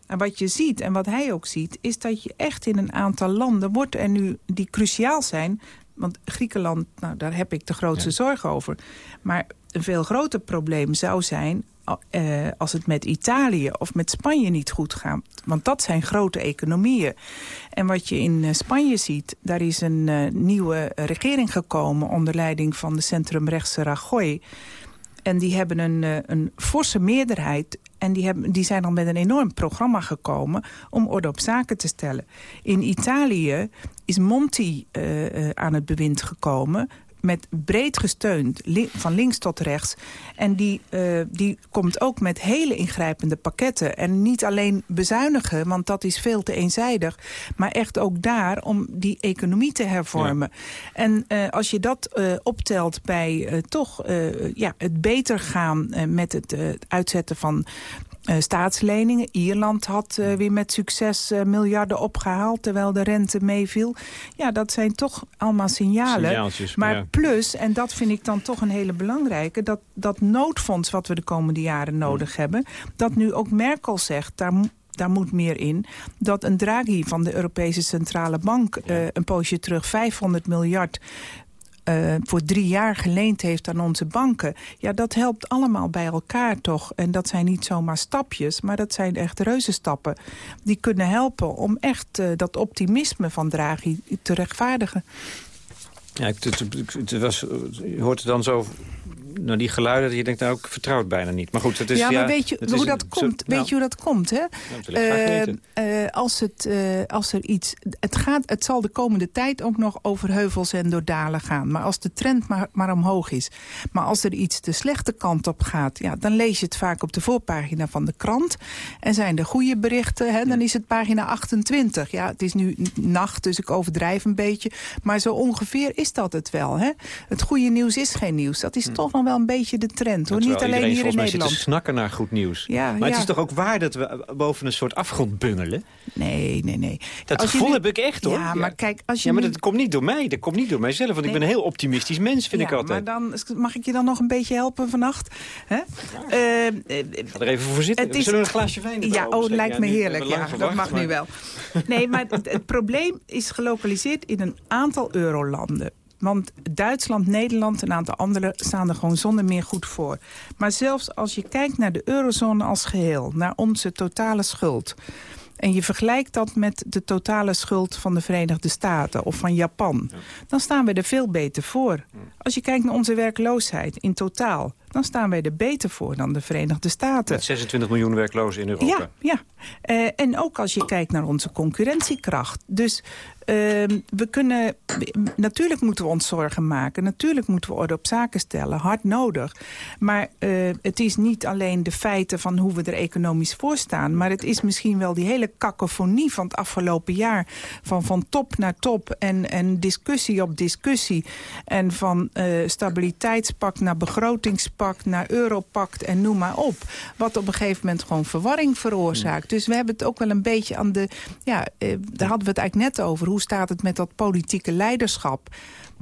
En wat je ziet, en wat hij ook ziet... is dat je echt in een aantal landen wordt er nu die cruciaal zijn... want Griekenland, nou, daar heb ik de grootste ja. zorg over. Maar een veel groter probleem zou zijn uh, als het met Italië of met Spanje niet goed gaat. Want dat zijn grote economieën. En wat je in uh, Spanje ziet, daar is een uh, nieuwe regering gekomen... onder leiding van de centrumrechtse Rajoy. En die hebben een, een forse meerderheid en die, hebben, die zijn dan met een enorm programma gekomen om orde op zaken te stellen. In Italië is Monti aan het bewind gekomen met breed gesteund, van links tot rechts. En die, uh, die komt ook met hele ingrijpende pakketten. En niet alleen bezuinigen, want dat is veel te eenzijdig. Maar echt ook daar om die economie te hervormen. Ja. En uh, als je dat uh, optelt bij toch ja, het beter gaan met het uitzetten van Uh, staatsleningen. Ierland had uh, weer met succes uh, miljarden opgehaald... terwijl de rente meeviel. Ja, dat zijn toch allemaal signalen. Maar ja. plus, en dat vind ik dan toch een hele belangrijke... Dat, dat noodfonds wat we de komende jaren nodig hebben... dat nu ook Merkel zegt... daar daar moet meer in. Dat een Draghi van de Europese Centrale Bank uh, een poosje terug 500 miljard uh, voor drie jaar geleend heeft aan onze banken... ja, dat helpt allemaal bij elkaar toch. En dat zijn niet zomaar stapjes, maar dat zijn echt reuzenstappen... die kunnen helpen om echt uh, dat optimisme van Draghi te rechtvaardigen. Ja, het, was, je hoort dan zo nou, die geluiden, dat je denkt, nou, ik vertrouw het bijna niet. Maar goed, het is... Ja, maar ja, weet je hoe dat komt? Zo, weet nou, je hoe dat komt, hè? Uh, uh, als, het, uh, als er iets... Het, gaat, het zal de komende tijd ook nog over heuvels en door dalen gaan. Maar als de trend maar, maar omhoog is. Maar als er iets de slechte kant op gaat... Ja, dan lees je het vaak op de voorpagina van de krant. En zijn er goede berichten, hè, dan is het pagina 28. Ja, het is nu nacht, dus ik overdrijf een beetje. Maar zo ongeveer is dat het wel, hè? Het goede nieuws is geen nieuws. Dat is hm. toch nog wel een beetje de trend, hoor. Niet alleen hier in Nederland. te snakken naar goed nieuws. Ja, maar ja. het is toch ook waar dat we boven een soort afgrond bungelen? Nee, nee, nee. Dat Als gevoel nu... heb ik echt, hoor. Ja, maar kijk, als je Ja, maar nu... dat komt niet door mij. Dat komt niet door mijzelf. Want Nee. ik ben een heel optimistisch mens, vind ik altijd. maar dan mag ik je dan nog een beetje helpen vannacht? Hè? Eh, eh, Ik ga er even voor zitten. Het is- Zullen we een glaasje wijn Ja, oh, lijkt me heerlijk. Ja, dat mag nu wel. Nee, maar het probleem is gelokaliseerd in een aantal eurolanden. Want Duitsland, Nederland en een aantal andere staan er gewoon zonder meer goed voor. Maar zelfs als je kijkt naar de eurozone als geheel, naar onze totale schuld... en je vergelijkt dat met de totale schuld van de Verenigde Staten of van Japan... dan staan we er veel beter voor. Als je kijkt naar onze werkloosheid in totaal... dan staan wij er beter voor dan de Verenigde Staten. Met 26 miljoen werklozen in Europa. Ja, ja. Eh, en ook als je kijkt naar onze concurrentiekracht. Dus eh, we kunnen... Natuurlijk moeten we ons zorgen maken. Natuurlijk moeten we orde op zaken stellen. Hard nodig. Maar eh, het is niet alleen de feiten van hoe we er economisch voor staan. Maar het is misschien wel die hele kakofonie van het afgelopen jaar. Van, van top naar top. En, en discussie op discussie. En van eh, stabiliteitspact naar begrotingspact naar europact en noem maar op. Wat op een gegeven moment gewoon verwarring veroorzaakt. Dus we hebben het ook wel een beetje aan de... Ja, eh, daar hadden we het eigenlijk net over. Hoe staat het met dat politieke leiderschap?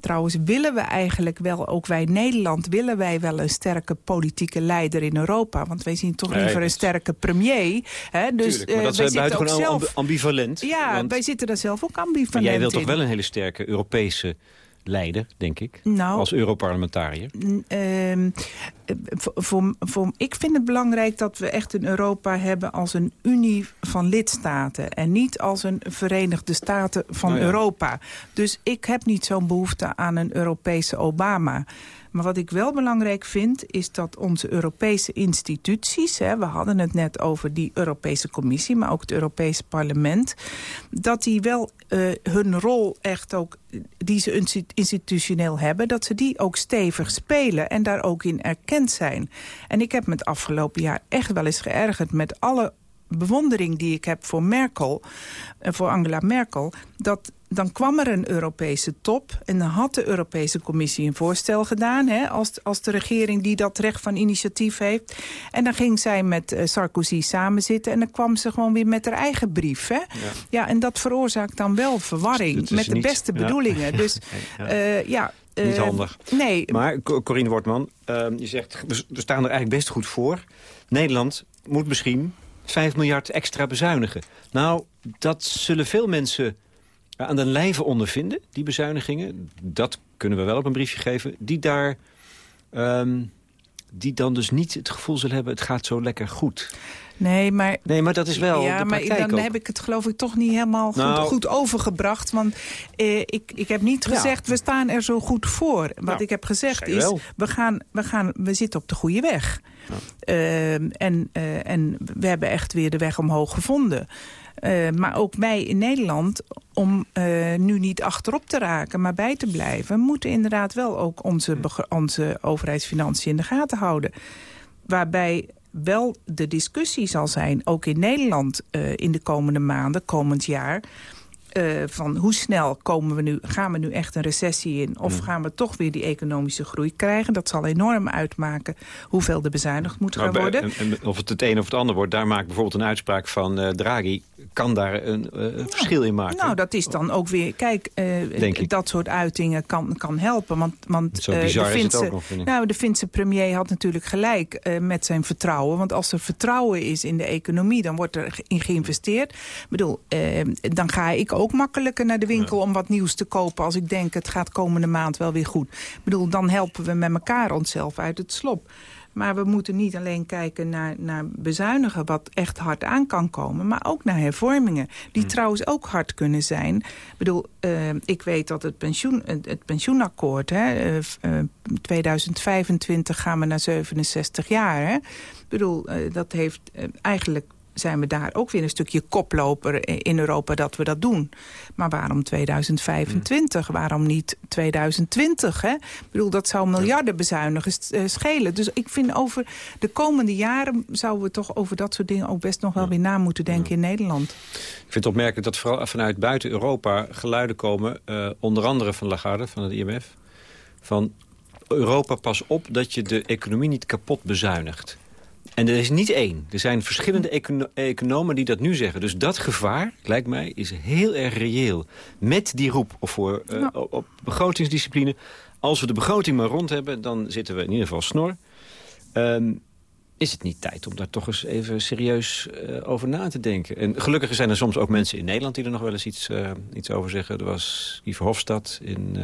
Trouwens, willen we eigenlijk wel, ook wij Nederland... willen wij wel een sterke politieke leider in Europa? Want wij zien toch liever een sterke premier. Hè? Dus Tuurlijk, maar eh, dat wij zitten ook buitengewoon zelf... ambi- ambivalent. Ja, want- wij zitten daar zelf ook maar ambivalent jij wilt in. toch wel een hele sterke Europese leider, denk ik? Nou, Als Europarlementariër. Ehm, eh, voor, voor, voor- ik vind het belangrijk dat we echt een Europa hebben als een unie van lidstaten. En niet als een Verenigde Staten van Nou ja. Europa. Dus ik heb niet zo'n behoefte aan een Europese Obama. Maar wat ik wel belangrijk vind, is dat onze Europese instituties... Hè, we hadden het net over die Europese Commissie, maar ook het Europese parlement... dat die wel eh, hun rol echt ook, die ze insti- institutioneel hebben... dat ze die ook stevig spelen en daar ook in erkend zijn. En ik heb me het afgelopen jaar echt wel eens geërgerd... met alle bewondering die ik heb voor Merkel, eh, voor Angela Merkel... dat dan kwam er een Europese top en dan had de Europese Commissie een voorstel gedaan... Hè, als, als de regering die dat recht van initiatief heeft. En dan ging zij met eh, Sarkozy samenzitten... en dan kwam ze gewoon weer met haar eigen brief. Hè? Ja. en dat veroorzaakt dan wel verwarring is met de niet- beste ja. bedoelingen. Dus Ja. eh, ja... Niet eh, handig. Nee, Maar Co- Corine Wortman, ehm, je zegt, we staan er eigenlijk best goed voor. Nederland moet misschien 5 miljard extra bezuinigen. Nou, dat zullen veel mensen aan de lijve ondervinden, die bezuinigingen. Dat kunnen we wel op een briefje geven. Die daar... ehm, die dan dus niet het gevoel zullen hebben... het gaat zo lekker goed. nee, maar Nee, maar dat is wel ja, de maar dan ook. heb ik het geloof ik toch niet helemaal goed, Nou- goed overgebraad. Want eh, ik, ik heb niet Ja. gezegd, we staan er zo goed voor. Wat Nou, ik heb gezegd is, we, gaan, we, gaan, we zitten op de goede weg. Ehm, en, eh, en we hebben echt weer de weg omhoog gevonden. Eh, maar ook wij in Nederland, om eh, nu niet achterop te raken, maar bij te blijven... moeten inderdaad wel ook onze, begr- onze overheidsfinanciën in de gaten houden. Waarbij wel de discussie zal zijn, ook in Nederland eh, in de komende maanden, komend jaar... Uh, van hoe snel komen we nu, gaan we nu echt een recessie in... of gaan we toch weer die economische groei krijgen. Dat zal enorm uitmaken hoeveel er bezuinigd moet gaan worden. En, en of het het een of het ander wordt, daar maakt bijvoorbeeld een uitspraak van uh, Draghi... kan daar een uh, verschil in maken. Nou, dat is dan ook weer... Kijk, dat soort uitingen kan, kan helpen. Want, want Zo bizar de Finse, is het ook nog. Nou, de Finse premier had natuurlijk gelijk met zijn vertrouwen. Want als er vertrouwen is in de economie, dan wordt er in geïnvesteerd. Ik bedoel, dan ga ik ook makkelijker naar de winkel om wat nieuws te kopen... als ik denk het gaat komende maand wel weer goed. Ik bedoel, dan helpen we met elkaar onszelf uit het slop. Maar we moeten niet alleen kijken naar, naar bezuinigen... wat echt hard aan kan komen, maar ook naar hervormingen. Die hmm. trouwens ook hard kunnen zijn. Ik bedoel, uh, ik weet dat het, pensioen, het, pensioenakkoord... Hè, uh, 2025 gaan we naar 67 jaar. Hè? Ik bedoel, uh, dat heeft eigenlijk zijn we daar ook weer een stukje koploper in Europa dat we dat doen. Maar waarom 2025? Hmm. Waarom niet 2020? Hè? Ik bedoel, dat zou miljarden bezuinigen eh, schelen. Dus ik vind over de komende jaren zouden we toch over dat soort dingen ook best nog wel weer na moeten denken in Nederland. Ik vind het opmerkelijk dat vooral vanuit buiten Europa geluiden komen, uh, onder andere van Lagarde, van het IMF, van Europa pas op dat je de economie niet kapot bezuinigt. En er is niet één. Er zijn verschillende economen die dat nu zeggen. Dus dat gevaar, lijkt mij, is heel erg reëel. Met die roep voor, uh, op begrotingsdiscipline. Als we de begroting maar rond hebben, dan zitten we in ieder geval snor. Um, is het niet tijd om daar toch eens even serieus uh, over na te denken? En gelukkig zijn er soms ook mensen in Nederland die er nog wel eens iets, uh, iets over zeggen. Er was Yves Hofstad in,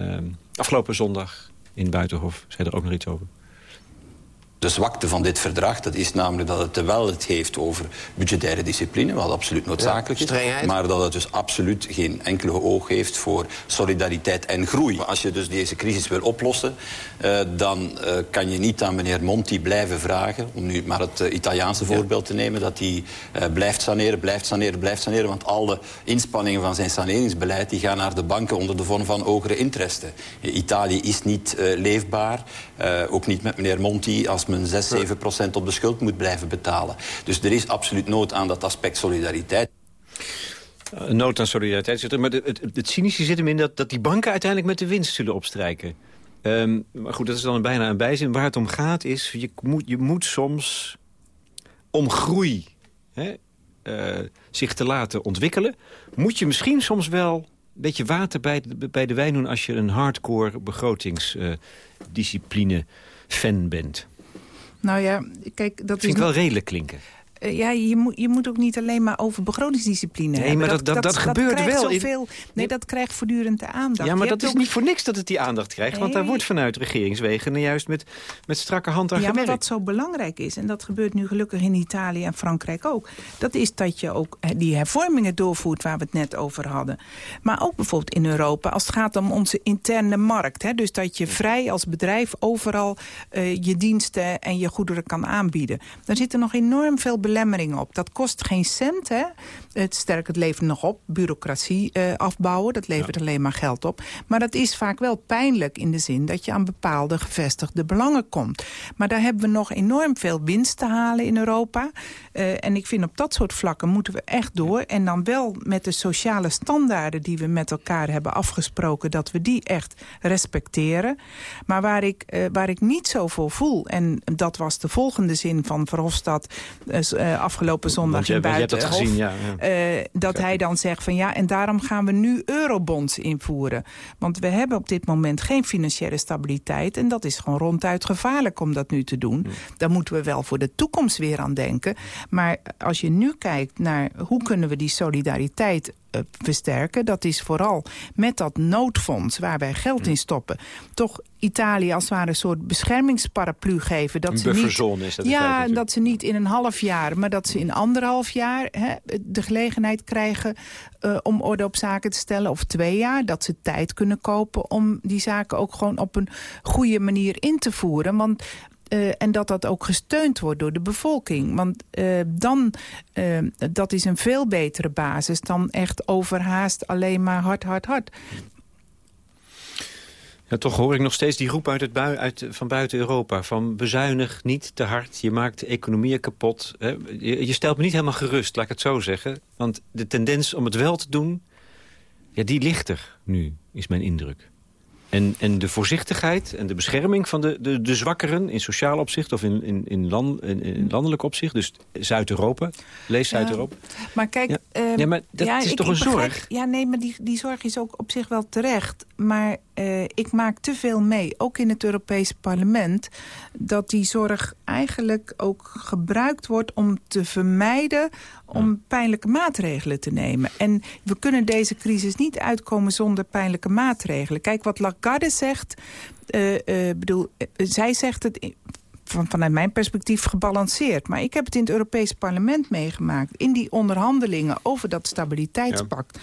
afgelopen zondag in Buitenhof. Zei er ook nog iets over de zwakte van dit verdrag, dat is namelijk dat het wel het heeft over budgettaire discipline, wat absoluut noodzakelijk is. Maar dat het dus absoluut geen enkele oog heeft voor solidariteit en groei. Als je dus deze crisis wil oplossen, uh, dan uh, kan je niet aan meneer Monti blijven vragen, om nu maar het uh, Italiaanse voorbeeld te nemen, dat hij blijft saneren, blijft saneren, blijft saneren. Want alle inspanningen van zijn saneringsbeleid die gaan naar de banken onder de vorm van hogere interesten. Italië is niet leefbaar, ook niet met meneer Monti als men 6, 7 procent op de schuld moet blijven betalen. Dus er is absoluut nood aan dat aspect solidariteit. Een nood aan solidariteit zit er. Maar het, het, cynische zit hem in dat, dat die banken uiteindelijk met de winst zullen opstrijken. Um, maar goed, dat is dan bijna een bijzin. Waar het om gaat is, je moet, je moet soms om groei hè, uh, zich te laten ontwikkelen... moet je misschien soms wel een beetje water bij de, bij de wijn doen... als je een hardcore begrotingsdiscipline uh, fan bent. Nou ja, kijk, dat Vind ik wel redelijk klinken. Uh, ja, je moet, je moet ook niet alleen maar over begrotingsdiscipline nee, hebben. maar dat, dat, dat, dat gebeurt wel. Zoveel, nee, dat krijgt voortdurend de aandacht. Ja, maar dat is niet voor niks dat het die aandacht krijgt. Nee. Want daar wordt vanuit regeringswegen juist met, met strakke hand aan ja, gewerkt. Ja, maar wat zo belangrijk is, en dat gebeurt nu gelukkig in Italië en Frankrijk ook... dat is dat je ook die hervormingen doorvoert waar we het net over hadden. Maar ook bijvoorbeeld in Europa als het gaat om onze interne markt. Hè, dus dat je vrij als bedrijf overal uh, je diensten en je goederen kan aanbieden. Daar zitten nog enorm veel belemmeringen op. Dat kost geen cent. Hè? Het sterk, het levert nog op. Bureaucratie uh, afbouwen, dat levert ja. alleen maar geld op. Maar dat is vaak wel pijnlijk in de zin dat je aan bepaalde gevestigde belangen komt. Maar daar hebben we nog enorm veel winst te halen in Europa. Uh, en ik vind op dat soort vlakken moeten we echt door. En dan wel met de sociale standaarden die we met elkaar hebben afgesproken... dat we die echt respecteren. Maar waar ik, uh, waar ik niet zo voor voel... en dat was de volgende zin van Verhofstadt uh, afgelopen zondag je, in Buitenhof... dat gezien, ja, ja. dat hij dan zegt van ja, en daarom gaan we nu eurobonds invoeren. Want we hebben op dit moment geen financiële stabiliteit... en dat is gewoon ronduit gevaarlijk om dat nu te doen. Daar moeten we wel voor de toekomst weer aan denken... Maar als je nu kijkt naar hoe kunnen we die solidariteit uh, versterken... dat is vooral met dat noodfonds waar wij geld in stoppen... toch Italië als het ware een soort beschermingsparaplu geven. Dat ze niet, is dat Ja, dat ze niet in een half jaar, maar dat ze in anderhalf jaar... Hè, de gelegenheid krijgen uh, om orde op zaken te stellen. Of twee jaar, dat ze tijd kunnen kopen... om die zaken ook gewoon op een goede manier in te voeren. Want Uh, en dat dat ook gesteund wordt door de bevolking. Want uh, dan, uh, dat is een veel betere basis dan echt overhaast alleen maar hard, hard, hard. Ja, toch hoor ik nog steeds die roep uit het uit, van buiten Europa. Van bezuinig niet te hard, je maakt de economieën kapot. Hè. Je, je stelt me niet helemaal gerust, laat ik het zo zeggen. Want de tendens om het wel te doen Ja, die ligt er nu, is mijn indruk. En, en de voorzichtigheid en de bescherming van de, de, de zwakkeren... in sociaal opzicht of in, in, in, land, in, landelijk opzicht. Dus Zuid-Europa, lees Zuid-Europa. maar kijk... Ja. Ehm, maar dat is toch een zorg? ja, nee, maar die, die zorg is ook op zich wel terecht. Maar uh, ik maak te veel mee, ook in het Europese parlement... dat die zorg eigenlijk ook gebruikt wordt om te vermijden... om pijnlijke maatregelen te nemen. En we kunnen deze crisis niet uitkomen zonder pijnlijke maatregelen. Kijk, wat Lagarde zegt... Uh, uh, bedoel, zij zegt het van, vanuit mijn perspectief gebalanceerd. Maar ik heb het in het Europees parlement meegemaakt... in die onderhandelingen over dat stabiliteitspact...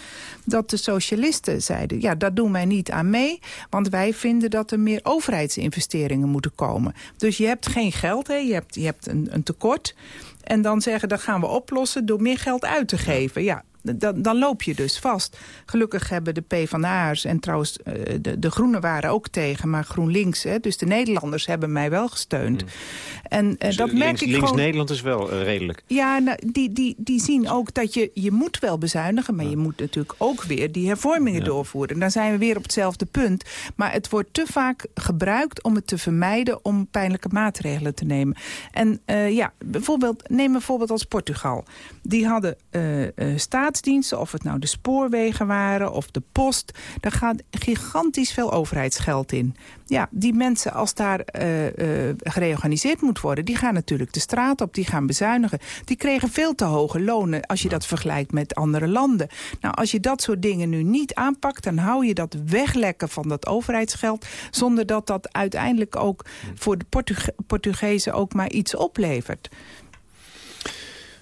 dat de socialisten zeiden, ja, daar doen wij niet aan mee... want wij vinden dat er meer overheidsinvesteringen moeten komen. Dus je hebt geen geld, hè? Je, hebt, je hebt een, een tekort... En dan zeggen, dat gaan we oplossen door meer geld uit te geven. Ja, dan, dan loop je dus vast. Gelukkig hebben de PvdA'ers en trouwens uh, de, de Groenen waren ook tegen, maar GroenLinks, hè, dus de Nederlanders hebben mij wel gesteund. Mm. En uh, dus dat merk links, ik links gewoon... Nederland is wel uh, redelijk. Ja, nou, die, die, die zien ook dat je, je moet wel bezuinigen, maar ja. je moet natuurlijk ook weer die hervormingen ja. doorvoeren. Dan zijn we weer op hetzelfde punt. Maar het wordt te vaak gebruikt om het te vermijden om pijnlijke maatregelen te nemen. En ja, bijvoorbeeld, neem bijvoorbeeld als Portugal. Die hadden staat staatsdiensten, of het nou de spoorwegen waren of de post. Daar gaat gigantisch veel overheidsgeld in. Ja, die mensen, als daar uh, uh, gereorganiseerd moet worden... die gaan natuurlijk de straat op, die gaan bezuinigen. Die kregen veel te hoge lonen als je dat vergelijkt met andere landen. Nou, als je dat soort dingen nu niet aanpakt... dan hou je dat weglekken van dat overheidsgeld... zonder dat dat uiteindelijk ook voor de Portuge Portugezen ook maar iets oplevert.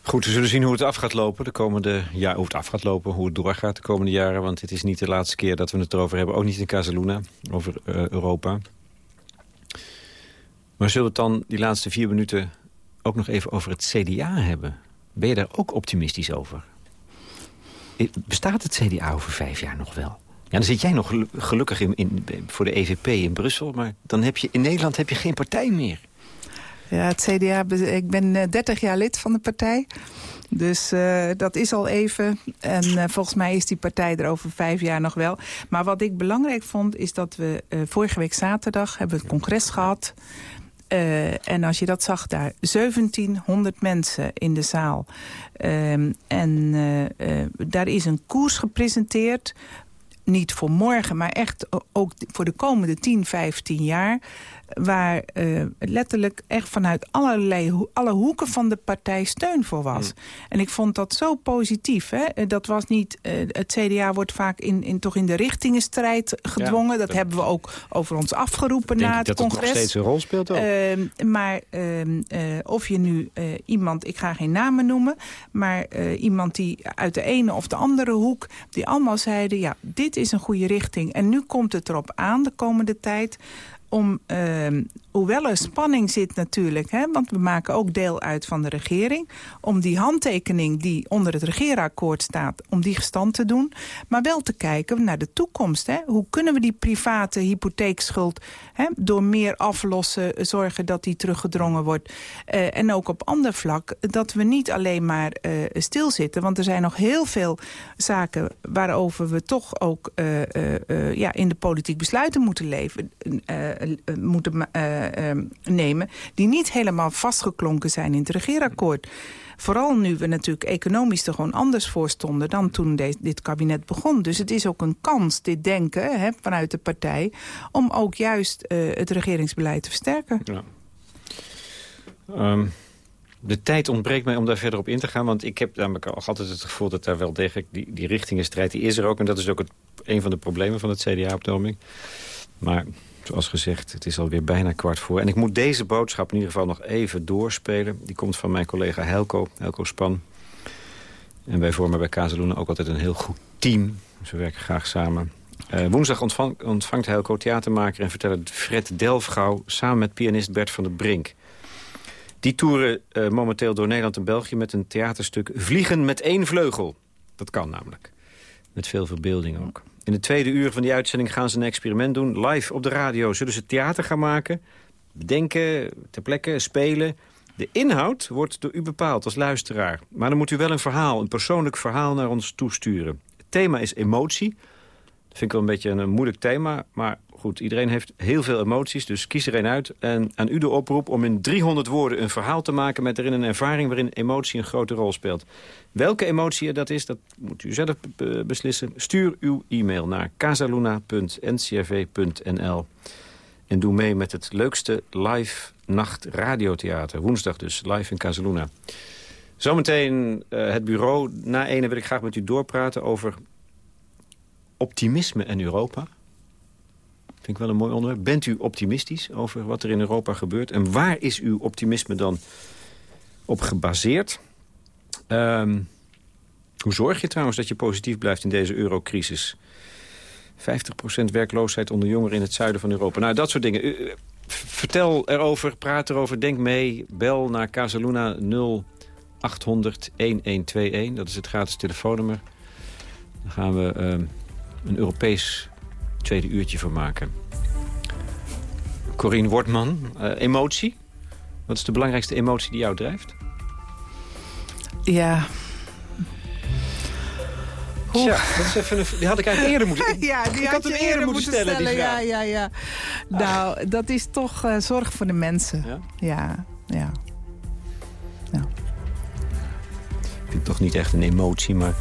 Goed, we zullen zien hoe het af gaat lopen de komende ja, hoe het af gaat lopen, hoe het doorgaat de komende jaren. Want het is niet de laatste keer dat we het erover hebben. Ook niet in Casaluna, over uh, Europa. Maar zullen we het dan die laatste vier minuten ook nog even over het CDA hebben? Ben je daar ook optimistisch over? Bestaat het CDA over vijf jaar nog wel? Ja, dan zit jij nog gelukkig in, in, voor de EVP in Brussel... maar dan heb je, in Nederland heb je geen partij meer. Ja, het CDA, ik ben 30 jaar lid van de partij. Dus uh, dat is al even. En uh, volgens mij is die partij er over vijf jaar nog wel. Maar wat ik belangrijk vond, is dat we uh, vorige week zaterdag... hebben we het congres gehad. en als je dat zag daar, 1700 mensen in de zaal. en daar is een koers gepresenteerd niet voor morgen, maar echt ook voor de komende 10, 15 jaar waar uh, letterlijk echt vanuit allerlei, alle hoeken van de partij steun voor was. Mm. En ik vond dat zo positief. Hè? Eh, dat was niet, uh, het CDA wordt vaak in, in, toch in de richtingenstrijd gedwongen. Ja, dat, dat, hebben we ook over ons afgeroepen na het dat congres. Dat nog steeds een rol speelt ook. Uh, maar ehm, of je nu iemand, ik ga geen namen noemen... maar iemand die uit de ene of de andere hoek... die allemaal zeiden, ja, dit is een goede richting. En nu komt het erop aan de komende tijd om, uh, hoewel er spanning zit natuurlijk... Hè, want we maken ook deel uit van de regering... om die handtekening die onder het regeerakkoord staat... om die gestand te doen, maar wel te kijken naar de toekomst. Hè. Hoe kunnen we die private hypotheekschuld... Hè, door meer aflossen zorgen dat die teruggedrongen wordt... Uh, en ook op ander vlak dat we niet alleen maar uh, stilzitten... want er zijn nog heel veel zaken waarover we toch ook uh, ja, in de politiek besluiten moeten leven moeten uh, nemen... die niet helemaal vastgeklonken zijn in het regeerakkoord. Vooral nu we natuurlijk economisch er gewoon anders voor stonden... dan toen dit kabinet begon. Dus het is ook een kans, dit denken hè, vanuit de partij... om ook juist het regeringsbeleid te versterken. Ja. Um, de tijd ontbreekt mij om daar verder op in te gaan. Want ik heb namelijk al altijd het gevoel dat daar wel degelijk... die, die richtingenstrijd die is er ook. En dat is ook een van de problemen van het CDA op de Maar zoals gezegd, het is alweer bijna kwart voor. En ik moet deze boodschap in ieder geval nog even doorspelen. Die komt van mijn collega Helco, Helco Span. En wij vormen bij Kazeluna ook altijd een heel goed team. Dus we werken graag samen. Uh, woensdag ontvang, ontvangt Helco theatermaker en verteller Fred Delfgauw... samen met pianist Bert van der Brink. Die toeren uh, momenteel door Nederland en België... met een theaterstuk Vliegen met één vleugel. Dat kan namelijk. Met veel verbeelding ook. In de tweede uur van die uitzending gaan ze een experiment doen. Live op de radio zullen ze theater gaan maken. Bedenken, ter plekke, spelen. De inhoud wordt door u bepaald als luisteraar. Maar dan moet u wel een verhaal, een persoonlijk verhaal naar ons toesturen. Het thema is emotie. vind ik wel een beetje een, moeilijk thema. Maar goed, iedereen heeft heel veel emoties, dus kies er een uit. En aan u de oproep om in 300 woorden een verhaal te maken... met erin een ervaring waarin emotie een grote rol speelt. Welke emotie dat is, dat moet u zelf beslissen. Stuur uw e-mail naar casaluna.ncrv.nl. En doe mee met het leukste live nacht radiotheater. Woensdag dus, live in Casaluna. Zometeen uh, het bureau. Na ene wil ik graag met u doorpraten over optimisme en Europa. Vind ik wel een mooi onderwerp. Bent u optimistisch over wat er in Europa gebeurt? En waar is uw optimisme dan op gebaseerd? Um, hoe zorg je trouwens dat je positief blijft in deze eurocrisis? 50% werkloosheid onder jongeren in het zuiden van Europa. Nou, dat soort dingen. vertel erover, praat erover, denk mee. Bel naar Casaluna 0800 1121. Dat is het gratis telefoonnummer. Dan gaan we uh, een Europees tweede uurtje van maken. Corine Wortman, uh, emotie. Wat is de belangrijkste emotie die jou drijft? Ja, dat is even een, die had ik eigenlijk eerder moeten... ja, die had, je eerder, moeten stellen, stellen ja, ja, ja. Nou, dat is toch uh, zorg voor de mensen. Ja? Ja, ja. ja. Ik vind toch niet echt een emotie, maar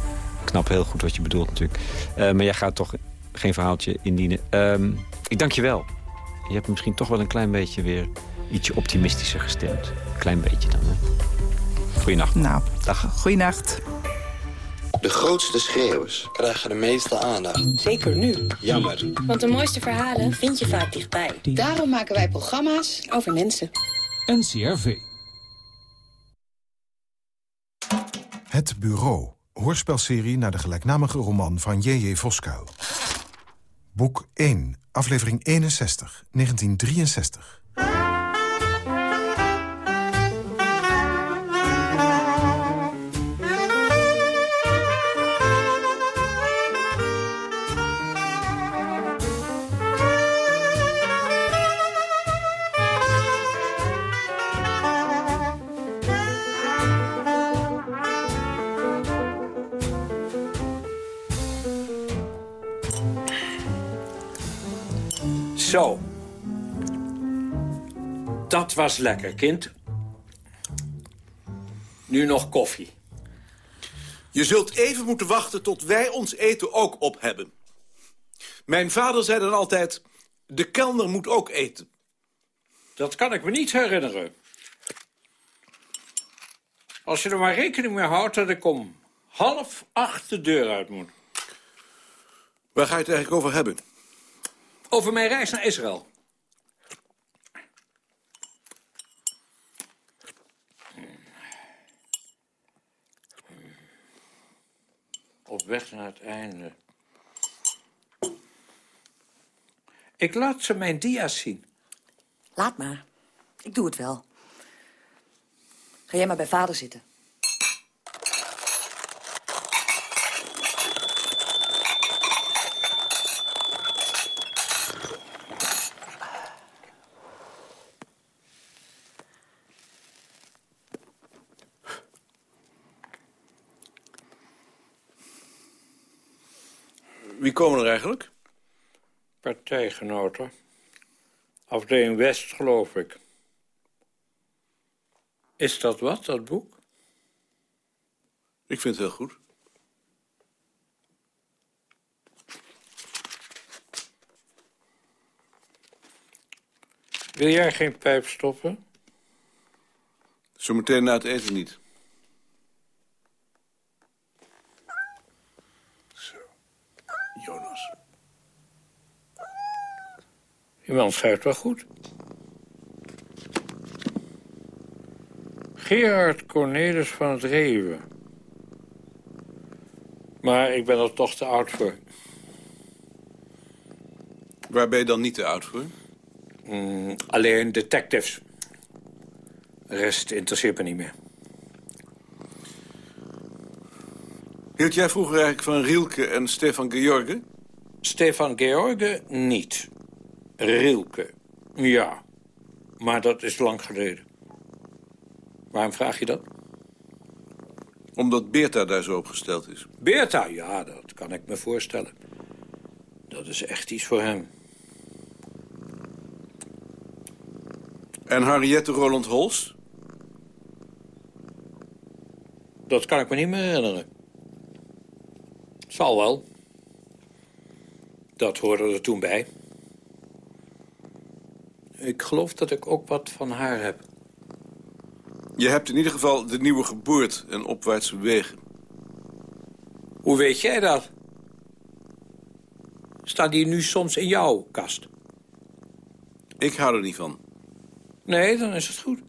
ik snap heel goed wat je bedoelt natuurlijk. Uh, maar jij gaat toch geen verhaaltje indienen. Um, ik dank je wel. Je hebt misschien toch wel een klein beetje weer ietsje optimistischer gestemd. Klein beetje dan, hè? Goeienacht. Nou, dag. Goeienacht. De grootste schreeuwers krijgen de meeste aandacht. Zeker nu. Jammer. Want de mooiste verhalen vind je vaak dichtbij. Daarom maken wij programma's over mensen. NCRV. Het Bureau. Hoorspelserie naar de gelijknamige roman van J.J. Voskuil. Boek 1, aflevering 61, 1963. Dat was lekker, kind. Nu nog koffie. Je zult even moeten wachten tot wij ons eten ook op hebben. Mijn vader zei dan altijd... de kelner moet ook eten. Dat kan ik me niet herinneren. Als je er maar rekening mee houdt dat ik om half acht de deur uit moet. Waar ga je het eigenlijk over hebben? over mijn reis naar Israël. Op weg naar het einde. Ik laat ze mijn dia's zien. Laat maar. Ik doe het wel. Ga jij maar bij vader zitten. Wie komen er eigenlijk? Partijgenoten. Afdeling West, geloof ik. Is dat wat, dat boek? Ik vind het heel goed. Wil jij geen pijp stoppen? Zometeen na het eten niet. Je man schrijft wel goed. Gerard Cornelis van het Reven. Maar ik ben er toch te oud voor. Waar ben je dan niet te oud voor? Mm, alleen detectives. De rest interesseert me niet meer. Hield jij vroeger eigenlijk van Rielke en Stefan George? Stefan George niet. Rielke, ja. Maar dat is lang geleden. Waarom vraag je dat? Omdat Beerta daar zo op gesteld is. Beerta, ja, dat kan ik me voorstellen. Dat is echt iets voor hem. En Henriette Roland Holst? Dat kan ik me niet meer herinneren. Zal wel. Dat hoorde er toen bij. Ik geloof dat ik ook wat van haar heb. Je hebt in ieder geval de nieuwe geboorte en opwaartse wegen. Hoe weet jij dat? Staat die nu soms in jouw kast? Ik hou er niet van. Nee, dan is het goed.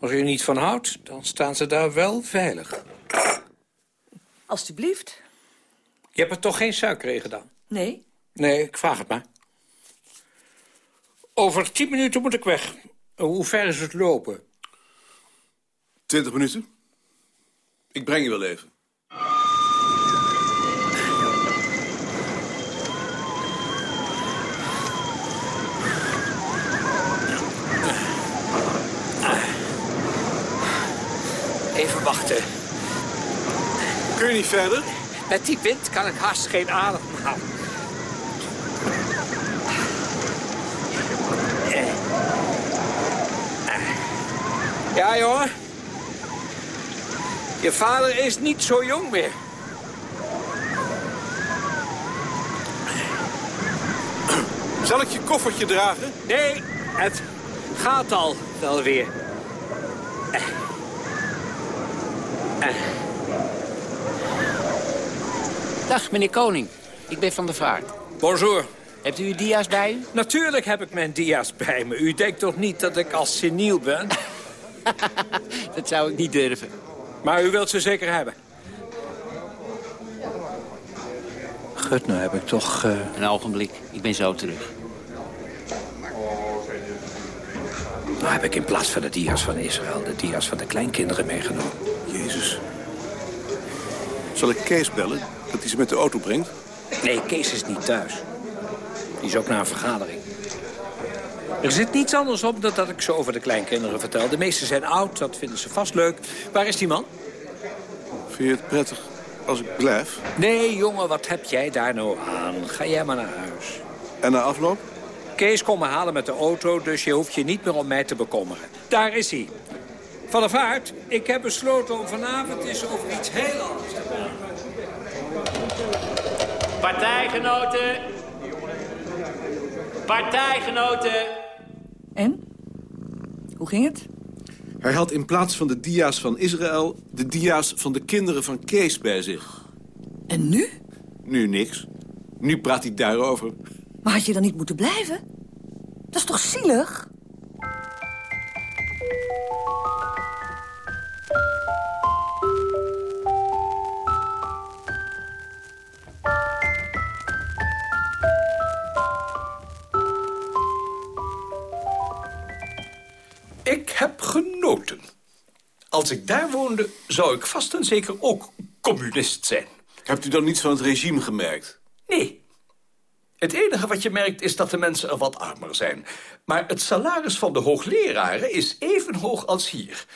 Als je er niet van houdt, dan staan ze daar wel veilig. Alsjeblieft. Je hebt er toch geen suiker in gedaan? Nee? Nee, ik vraag het maar. Over tien minuten moet ik weg. Hoe ver is het lopen? Twintig minuten. Ik breng je wel even. Even wachten. Kun je niet verder? Met die wind kan ik haast geen adem halen. Ja, jongen. Je vader is niet zo jong meer. Zal ik je koffertje dragen? Nee, het gaat al wel weer. Dag, meneer Koning. Ik ben van de vaart. Bonjour. Hebt u uw dia's bij u? Natuurlijk heb ik mijn dia's bij me. U denkt toch niet dat ik als seniel ben? Dat zou ik niet durven. Maar u wilt ze zeker hebben. Gut, nou heb ik toch... Uh... Een ogenblik, ik ben zo terug. Nou heb ik in plaats van de dia's van Israël... de dia's van de kleinkinderen meegenomen. Jezus. Zal ik Kees bellen, dat hij ze met de auto brengt? Nee, Kees is niet thuis. Die is ook naar een vergadering. Er zit niets anders op dan dat ik ze over de kleinkinderen vertel. De meesten zijn oud, dat vinden ze vast leuk. Waar is die man? Vind je het prettig als ik blijf? Nee, jongen, wat heb jij daar nou aan? Ga jij maar naar huis. En na afloop? Kees komt me halen met de auto, dus je hoeft je niet meer om mij te bekommeren. Daar is hij. Van der Vaart, ik heb besloten om vanavond eens over iets heel anders te praten. Partijgenoten. Partijgenoten. En? Hoe ging het? Hij had in plaats van de dia's van Israël... de dia's van de kinderen van Kees bij zich. En nu? Nu niks. Nu praat hij daarover. Maar had je dan niet moeten blijven? Dat is toch zielig? Heb genoten. Als ik daar woonde, zou ik vast en zeker ook communist zijn. Hebt u dan niets van het regime gemerkt? Nee. Het enige wat je merkt is dat de mensen er wat armer zijn. Maar het salaris van de hoogleraren is even hoog als hier.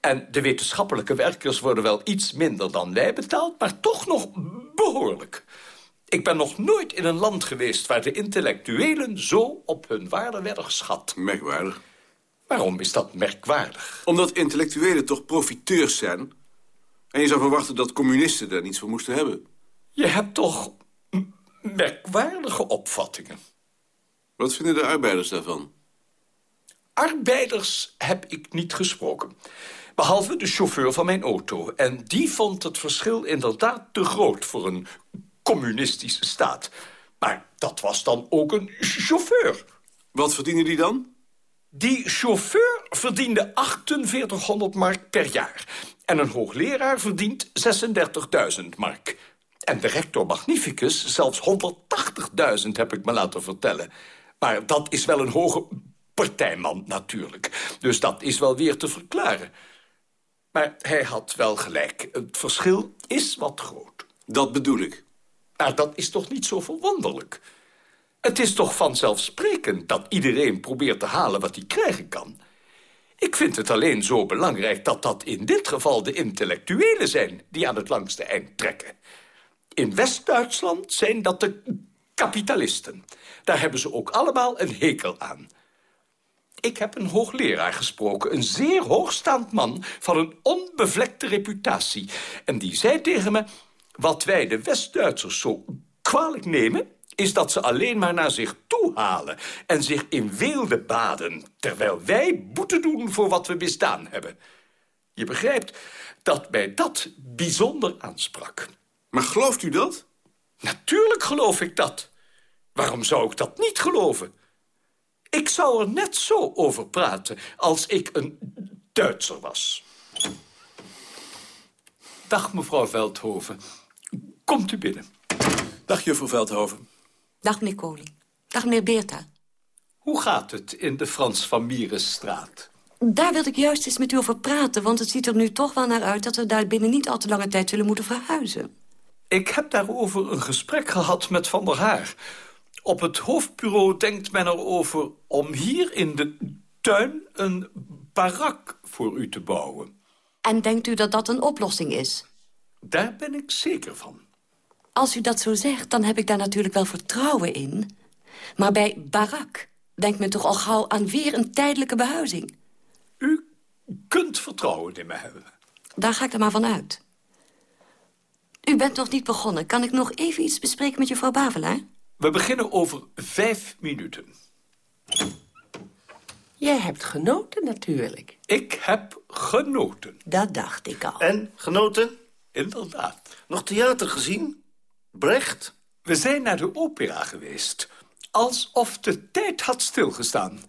En de wetenschappelijke werkers worden wel iets minder dan wij betaald... maar toch nog behoorlijk. Ik ben nog nooit in een land geweest waar de intellectuelen zo op hun waarde werden geschat. Merkwaardig. Waarom is dat merkwaardig? Omdat intellectuelen toch profiteurs zijn. En je zou verwachten dat communisten daar niets van moesten hebben. Je hebt toch merkwaardige opvattingen. Wat vinden de arbeiders daarvan? Arbeiders heb ik niet gesproken. Behalve de chauffeur van mijn auto. En die vond het verschil inderdaad te groot voor een communistische staat. Maar dat was dan ook een chauffeur. Wat verdienen die dan? Die chauffeur verdiende 4800 mark per jaar. En een hoogleraar verdient 36.000 mark. En de rector magnificus zelfs 180.000 heb ik me laten vertellen. Maar dat is wel een hoge partijman natuurlijk. Dus dat is wel weer te verklaren. Maar hij had wel gelijk. Het verschil is wat groot. Dat bedoel ik. Maar dat is toch niet zo verwonderlijk? Het is toch vanzelfsprekend dat iedereen probeert te halen wat hij krijgen kan. Ik vind het alleen zo belangrijk dat dat in dit geval de intellectuelen zijn... die aan het langste eind trekken. In West-Duitsland zijn dat de kapitalisten. Daar hebben ze ook allemaal een hekel aan. Ik heb een hoogleraar gesproken, een zeer hoogstaand man... van een onbevlekte reputatie. En die zei tegen me... wat wij de West-Duitsers zo kwalijk nemen... is dat ze alleen maar naar zich toe halen... en zich in weelde baden... terwijl wij boete doen voor wat we misdaan hebben. Je begrijpt dat mij dat bijzonder aansprak. Maar gelooft u dat? Natuurlijk geloof ik dat. Waarom zou ik dat niet geloven? Ik zou er net zo over praten als ik een Duitser was. Dag, mevrouw Veldhoven. Komt u binnen. Dag, juffrouw Veldhoven. Dag, meneer Koning. Dag, meneer Beerta. Hoe gaat het in de Frans van Mierenstraat? Daar wilde ik juist eens met u over praten... want het ziet er nu toch wel naar uit... dat we daar binnen niet al te lange tijd zullen moeten verhuizen. Ik heb daarover een gesprek gehad met Van der Haar. Op het hoofdbureau denkt men erover om hier in de tuin... een barak voor u te bouwen. En denkt u dat dat een oplossing is? Daar ben ik zeker van. Als u dat zo zegt, dan heb ik daar natuurlijk wel vertrouwen in. Maar bij barak denkt men toch al gauw aan weer een tijdelijke behuizing. U kunt vertrouwen in me hebben. Daar ga ik er maar van uit. U bent nog niet begonnen. Kan ik nog even iets bespreken met juffrouw Bavelaar? We beginnen over vijf minuten. Jij hebt genoten natuurlijk. Ik heb genoten. Dat dacht ik al. En, genoten? Inderdaad. Nog theater gezien? Brecht? We zijn naar de opera geweest. Alsof de tijd had stilgestaan.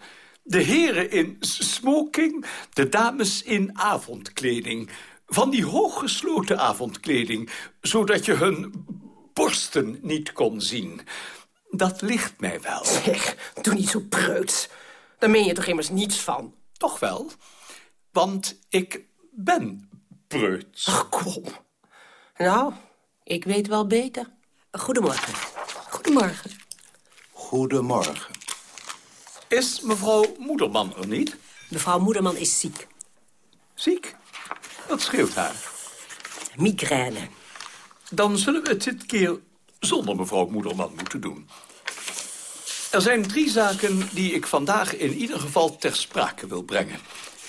De heren in smoking, de dames in avondkleding. Van die hooggesloten avondkleding, zodat je hun borsten niet kon zien. Dat ligt mij wel. Zeg, doe niet zo preuts. Daar meen je toch immers niets van? Toch wel, want ik ben preuts. Ach, kom. Nou, ik weet wel beter. Goedemorgen. Goedemorgen. Goedemorgen. Is mevrouw Moederman er niet? Mevrouw Moederman is ziek. Ziek? Wat scheelt haar? Migraine. Dan zullen we het dit keer zonder mevrouw Moederman moeten doen. Er zijn drie zaken die ik vandaag in ieder geval ter sprake wil brengen.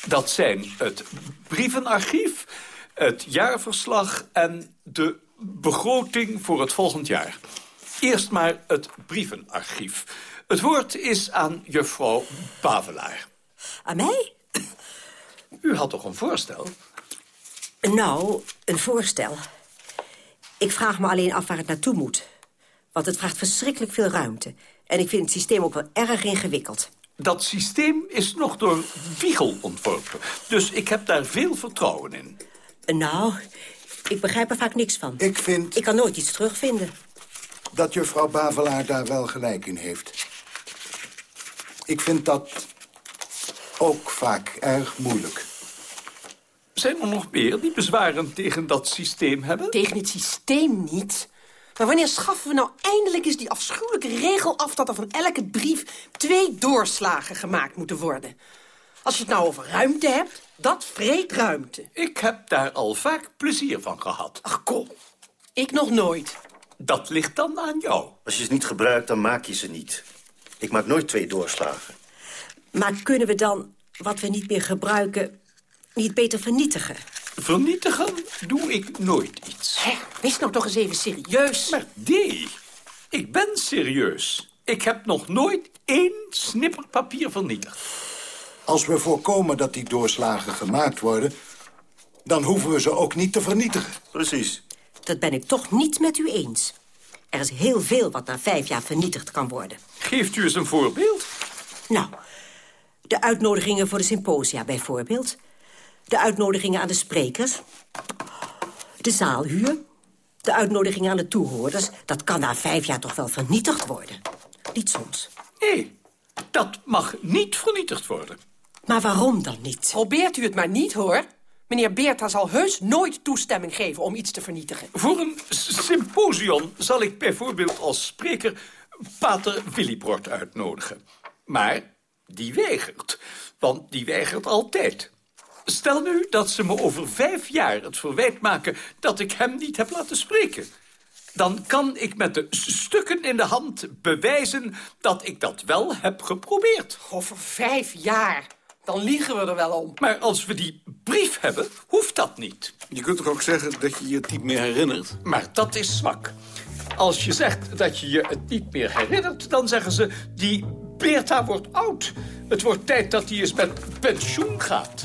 Dat zijn het brievenarchief, het jaarverslag en de begroting voor het volgend jaar. Eerst maar het brievenarchief. Het woord is aan juffrouw Bavelaar. Aan mij? U had toch een voorstel? Nou, een voorstel. Ik vraag me alleen af waar het naartoe moet. Want het vraagt verschrikkelijk veel ruimte. En ik vind het systeem ook wel erg ingewikkeld. Dat systeem is nog door Wiegel ontworpen. Dus ik heb daar veel vertrouwen in. Nou, ik begrijp er vaak niks van. Ik vind... Ik kan nooit iets terugvinden. Dat juffrouw Bavelaar daar wel gelijk in heeft. Ik vind dat ook vaak erg moeilijk. Zijn er nog meer die bezwaren tegen dat systeem hebben? Tegen het systeem niet. Maar wanneer schaffen we nou eindelijk eens die afschuwelijke regel af... dat er van elke brief twee doorslagen gemaakt moeten worden? Als je het nou over ruimte hebt, dat vreet ruimte. Ik heb daar al vaak plezier van gehad. Ach, kom. Ik nog nooit. Dat ligt dan aan jou. Als je ze niet gebruikt, dan maak je ze niet. Ik maak nooit twee doorslagen. Maar kunnen we dan, wat we niet meer gebruiken, niet beter vernietigen? Vernietigen doe ik nooit iets. Hé, wees nou toch eens even serieus. Maar nee, ik ben serieus. Ik heb nog nooit één snipper papier vernietigd. Als we voorkomen dat die doorslagen gemaakt worden... dan hoeven we ze ook niet te vernietigen. Precies. Dat ben ik toch niet met u eens. Er is heel veel wat na vijf jaar vernietigd kan worden. Geeft u eens een voorbeeld? Nou, de uitnodigingen voor de symposia bijvoorbeeld. De uitnodigingen aan de sprekers. De zaalhuur. De uitnodigingen aan de toehoorders. Dat kan na vijf jaar toch wel vernietigd worden. Niet soms. Nee, dat mag niet vernietigd worden. Maar waarom dan niet? Probeert u het maar niet, hoor. Meneer Beerta zal heus nooit toestemming geven om iets te vernietigen. Voor een symposium zal ik bijvoorbeeld als spreker pater Willibrord uitnodigen. Maar die weigert, want die weigert altijd. Stel nu dat ze me over vijf jaar het verwijt maken dat ik hem niet heb laten spreken. dan kan ik met de stukken in de hand bewijzen dat ik dat wel heb geprobeerd. Over vijf jaar. Dan liegen we er wel om. Maar als we die brief hebben, hoeft dat niet. Je kunt toch ook zeggen dat je je het niet meer herinnert? Maar dat is zwak. Als je zegt dat je je het niet meer herinnert... dan zeggen ze, die Beerta wordt oud. Het wordt tijd dat hij eens met pensioen gaat.